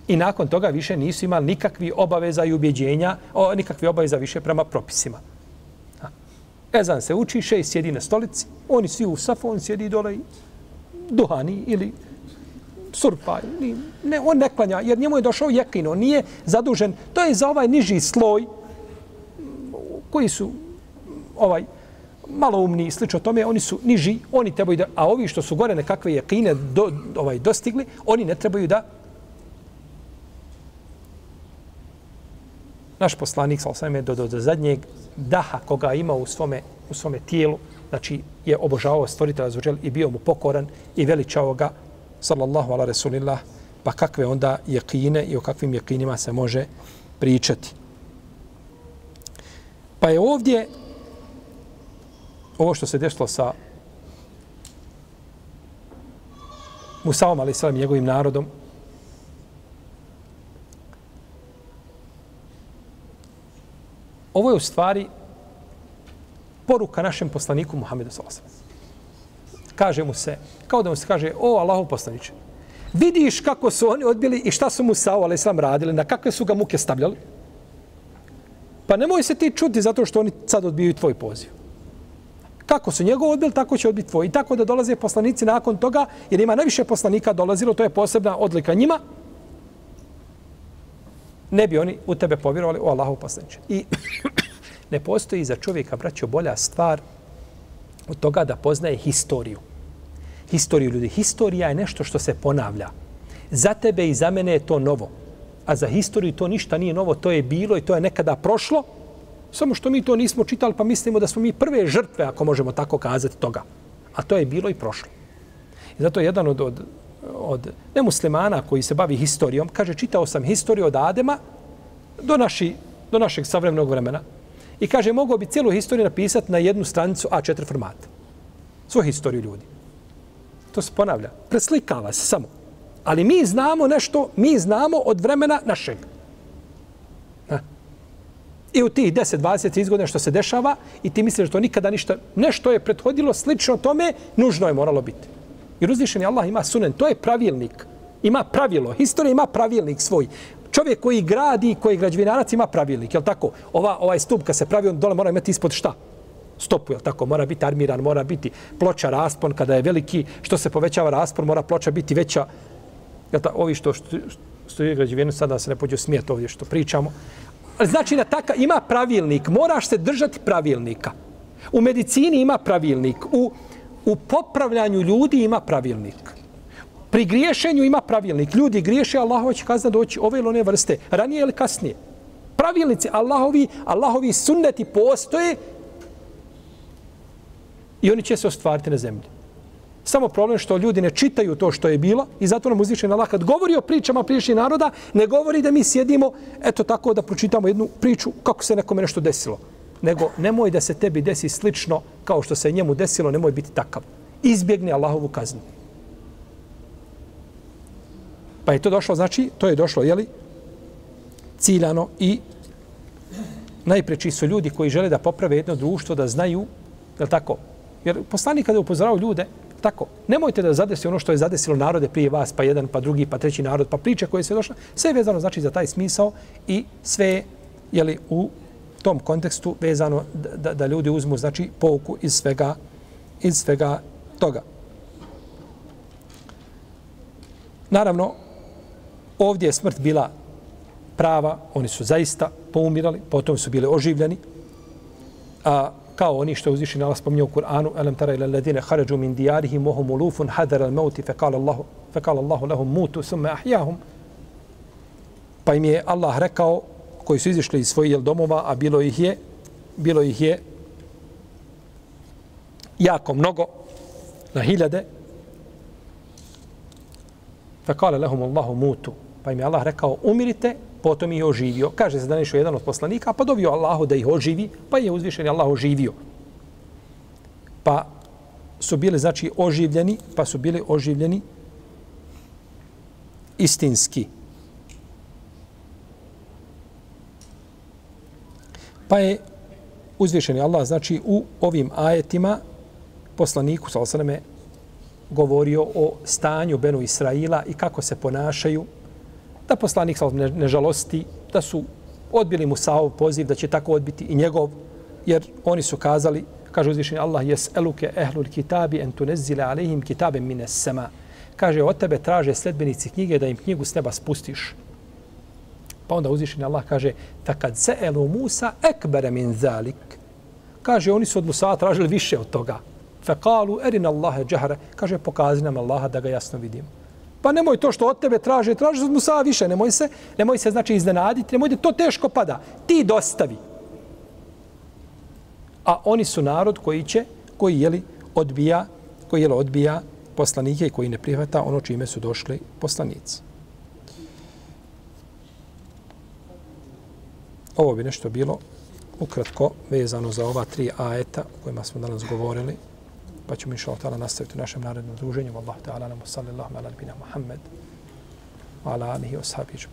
i nakon toga više nisu imali nikakvi obaveza i ubjeđenja, o, nikakvi obaveza više prema propisima. Ezan se uči, šest sjedi na stolici, oni svi u safu, on sjedi dole i duhani ili surpa. Ne, on ne klanja, jer njemu je došao jekino, nije zadužen. To je za ovaj niži sloj koji su ovaj malo umni i slično tome, oni su niži, oni trebaju da, a ovi što su gore nekakve jekine do, ovaj, dostigli, oni ne trebaju da naš poslanik, sa osvame, do, do, do zadnjeg daha koga ima u svome, u svome tijelu, znači je obožavao stvoritelja zvođel i bio mu pokoran i veličao ga, sallallahu ala resulillah, pa kakve onda jekine i o kakvim jekinima se može pričati. Pa je ovdje ovo što se desilo sa Musaom, ali i njegovim narodom, ovo je u stvari poruka našem poslaniku Muhammedu s.a.v. Kaže mu se, kao da mu se kaže, o Allahu poslaniče, vidiš kako su oni odbili i šta su Musao, ali islam, radili, na kakve su ga muke stavljali? Pa nemoj se ti čuti zato što oni sad odbiju tvoj poziv. Kako su njegov odbili, tako će odbiti tvoj. I tako da dolaze poslanici nakon toga, jer ima najviše poslanika dolazilo, to je posebna odlika njima, ne bi oni u tebe povjerovali o Allahu poslaniče. I ne postoji za čovjeka, braćo, bolja stvar od toga da poznaje historiju. Historiju ljudi. Historija je nešto što se ponavlja. Za tebe i za mene je to novo. A za historiju to ništa nije novo. To je bilo i to je nekada prošlo. Samo što mi to nismo čitali, pa mislimo da smo mi prve žrtve, ako možemo tako kazati, toga. A to je bilo i prošlo. I zato jedan od, od, od nemuslimana koji se bavi historijom, kaže, čitao sam historiju od Adema do, naši, do našeg savremenog vremena. I kaže, mogao bi cijelu historiju napisati na jednu stranicu A4 formata. Svu historiju ljudi. To se ponavlja. Preslikava se samo. Ali mi znamo nešto, mi znamo od vremena našeg. Na. I u tih 10, 20, godina što se dešava i ti misliš da to nikada ništa, nešto je prethodilo slično tome, nužno je moralo biti. Jer uzvišeni Allah ima sunen, to je pravilnik. Ima pravilo, historija ima pravilnik svoj. Čovjek koji gradi, koji je građevinarac ima pravilnik, je tako? Ova, ovaj stup kad se pravi, on dole mora imati ispod šta? Stopu, je tako? Mora biti armiran, mora biti ploča raspon, kada je veliki, što se povećava raspon, mora ploča biti veća. Je tako? Ovi što, što, što je građevinu, sada se ne pođu smijeti ovdje što pričamo. Znači na taka ima pravilnik, moraš se držati pravilnika. U medicini ima pravilnik, u, u popravljanju ljudi ima pravilnik. Pri griješenju ima pravilnik. Ljudi griješe, Allah će kazna doći ove ili one vrste, ranije ili kasnije. Pravilnici Allahovi, Allahovi sunneti postoje i oni će se ostvariti na zemlji. Samo problem što ljudi ne čitaju to što je bilo i zato nam uzvišen Allah kad govori o pričama priješnjih naroda, ne govori da mi sjedimo eto tako da pročitamo jednu priču kako se nekome nešto desilo. Nego nemoj da se tebi desi slično kao što se njemu desilo, nemoj biti takav. Izbjegni Allahovu kaznu. Pa je to došlo, znači, to je došlo, jeli, ciljano i najpreči su ljudi koji žele da poprave jedno društvo, da znaju, je tako? Jer poslanik kada je upozorao ljude, tako, nemojte da zadesi ono što je zadesilo narode prije vas, pa jedan, pa drugi, pa treći narod, pa priče koje se došle, sve je vezano znači za taj smisao i sve je li u tom kontekstu vezano da, da, da ljudi uzmu znači pouku iz svega iz svega toga. Naravno, ovdje je smrt bila prava, oni su zaista poumirali, potom su bili oživljeni, a kao oni što uzvišeni Allah spominje u Kur'anu, alam tara ila ladine kharaju min diyarihim wa hum ulufun hadara al-maut fa qala Allah fa qala Allah lahum mutu, thumma ahyahum Pa im je Allah rekao, koji su izišli iz svojih domova, a bilo ih je, bilo ih je jako mnogo, na hiljade, Fekale lahum Allahu mutu. Pa im je Allah rekao, umirite, potom ih je oživio. Kaže se da nešao jedan od poslanika, pa dovio Allahu da ih oživi, pa je uzvišen Allah oživio. Pa su bili, znači, oživljeni, pa su bili oživljeni istinski. Pa je uzvišeni Allah, znači, u ovim ajetima poslaniku, sa osaname, govorio o stanju Benu Israila i kako se ponašaju da poslanik ne, ne žalosti, da su odbili Musaov poziv, da će tako odbiti i njegov, jer oni su kazali, kaže uzvišeni Allah, jes eluke ehlul kitabi en tunezzile alehim kitabe mine sema. Kaže, od tebe traže sledbenici knjige da im knjigu s neba spustiš. Pa onda uzvišenje Allah kaže, takad se elu Musa ekbere min zalik. Kaže, oni su od Musa tražili više od toga. Fekalu erin Allahe džahre. Kaže, pokazi nam Allaha da ga jasno vidimo. Pa nemoj to što od tebe traže, traže od Musa više, nemoj se, nemoj se znači iznenaditi, nemoj da to teško pada. Ti dostavi. A oni su narod koji će, koji jeli odbija, koji jeli odbija poslanike i koji ne prihvata ono čime su došli poslanici. Ovo bi nešto bilo ukratko vezano za ova tri ajeta o kojima smo danas govorili pa ćemo inša Allah nastaviti u našem narednom druženju. Allah ta'ala, namu sallallahu ala nabina Muhammed, wa ala alihi wa sahbihi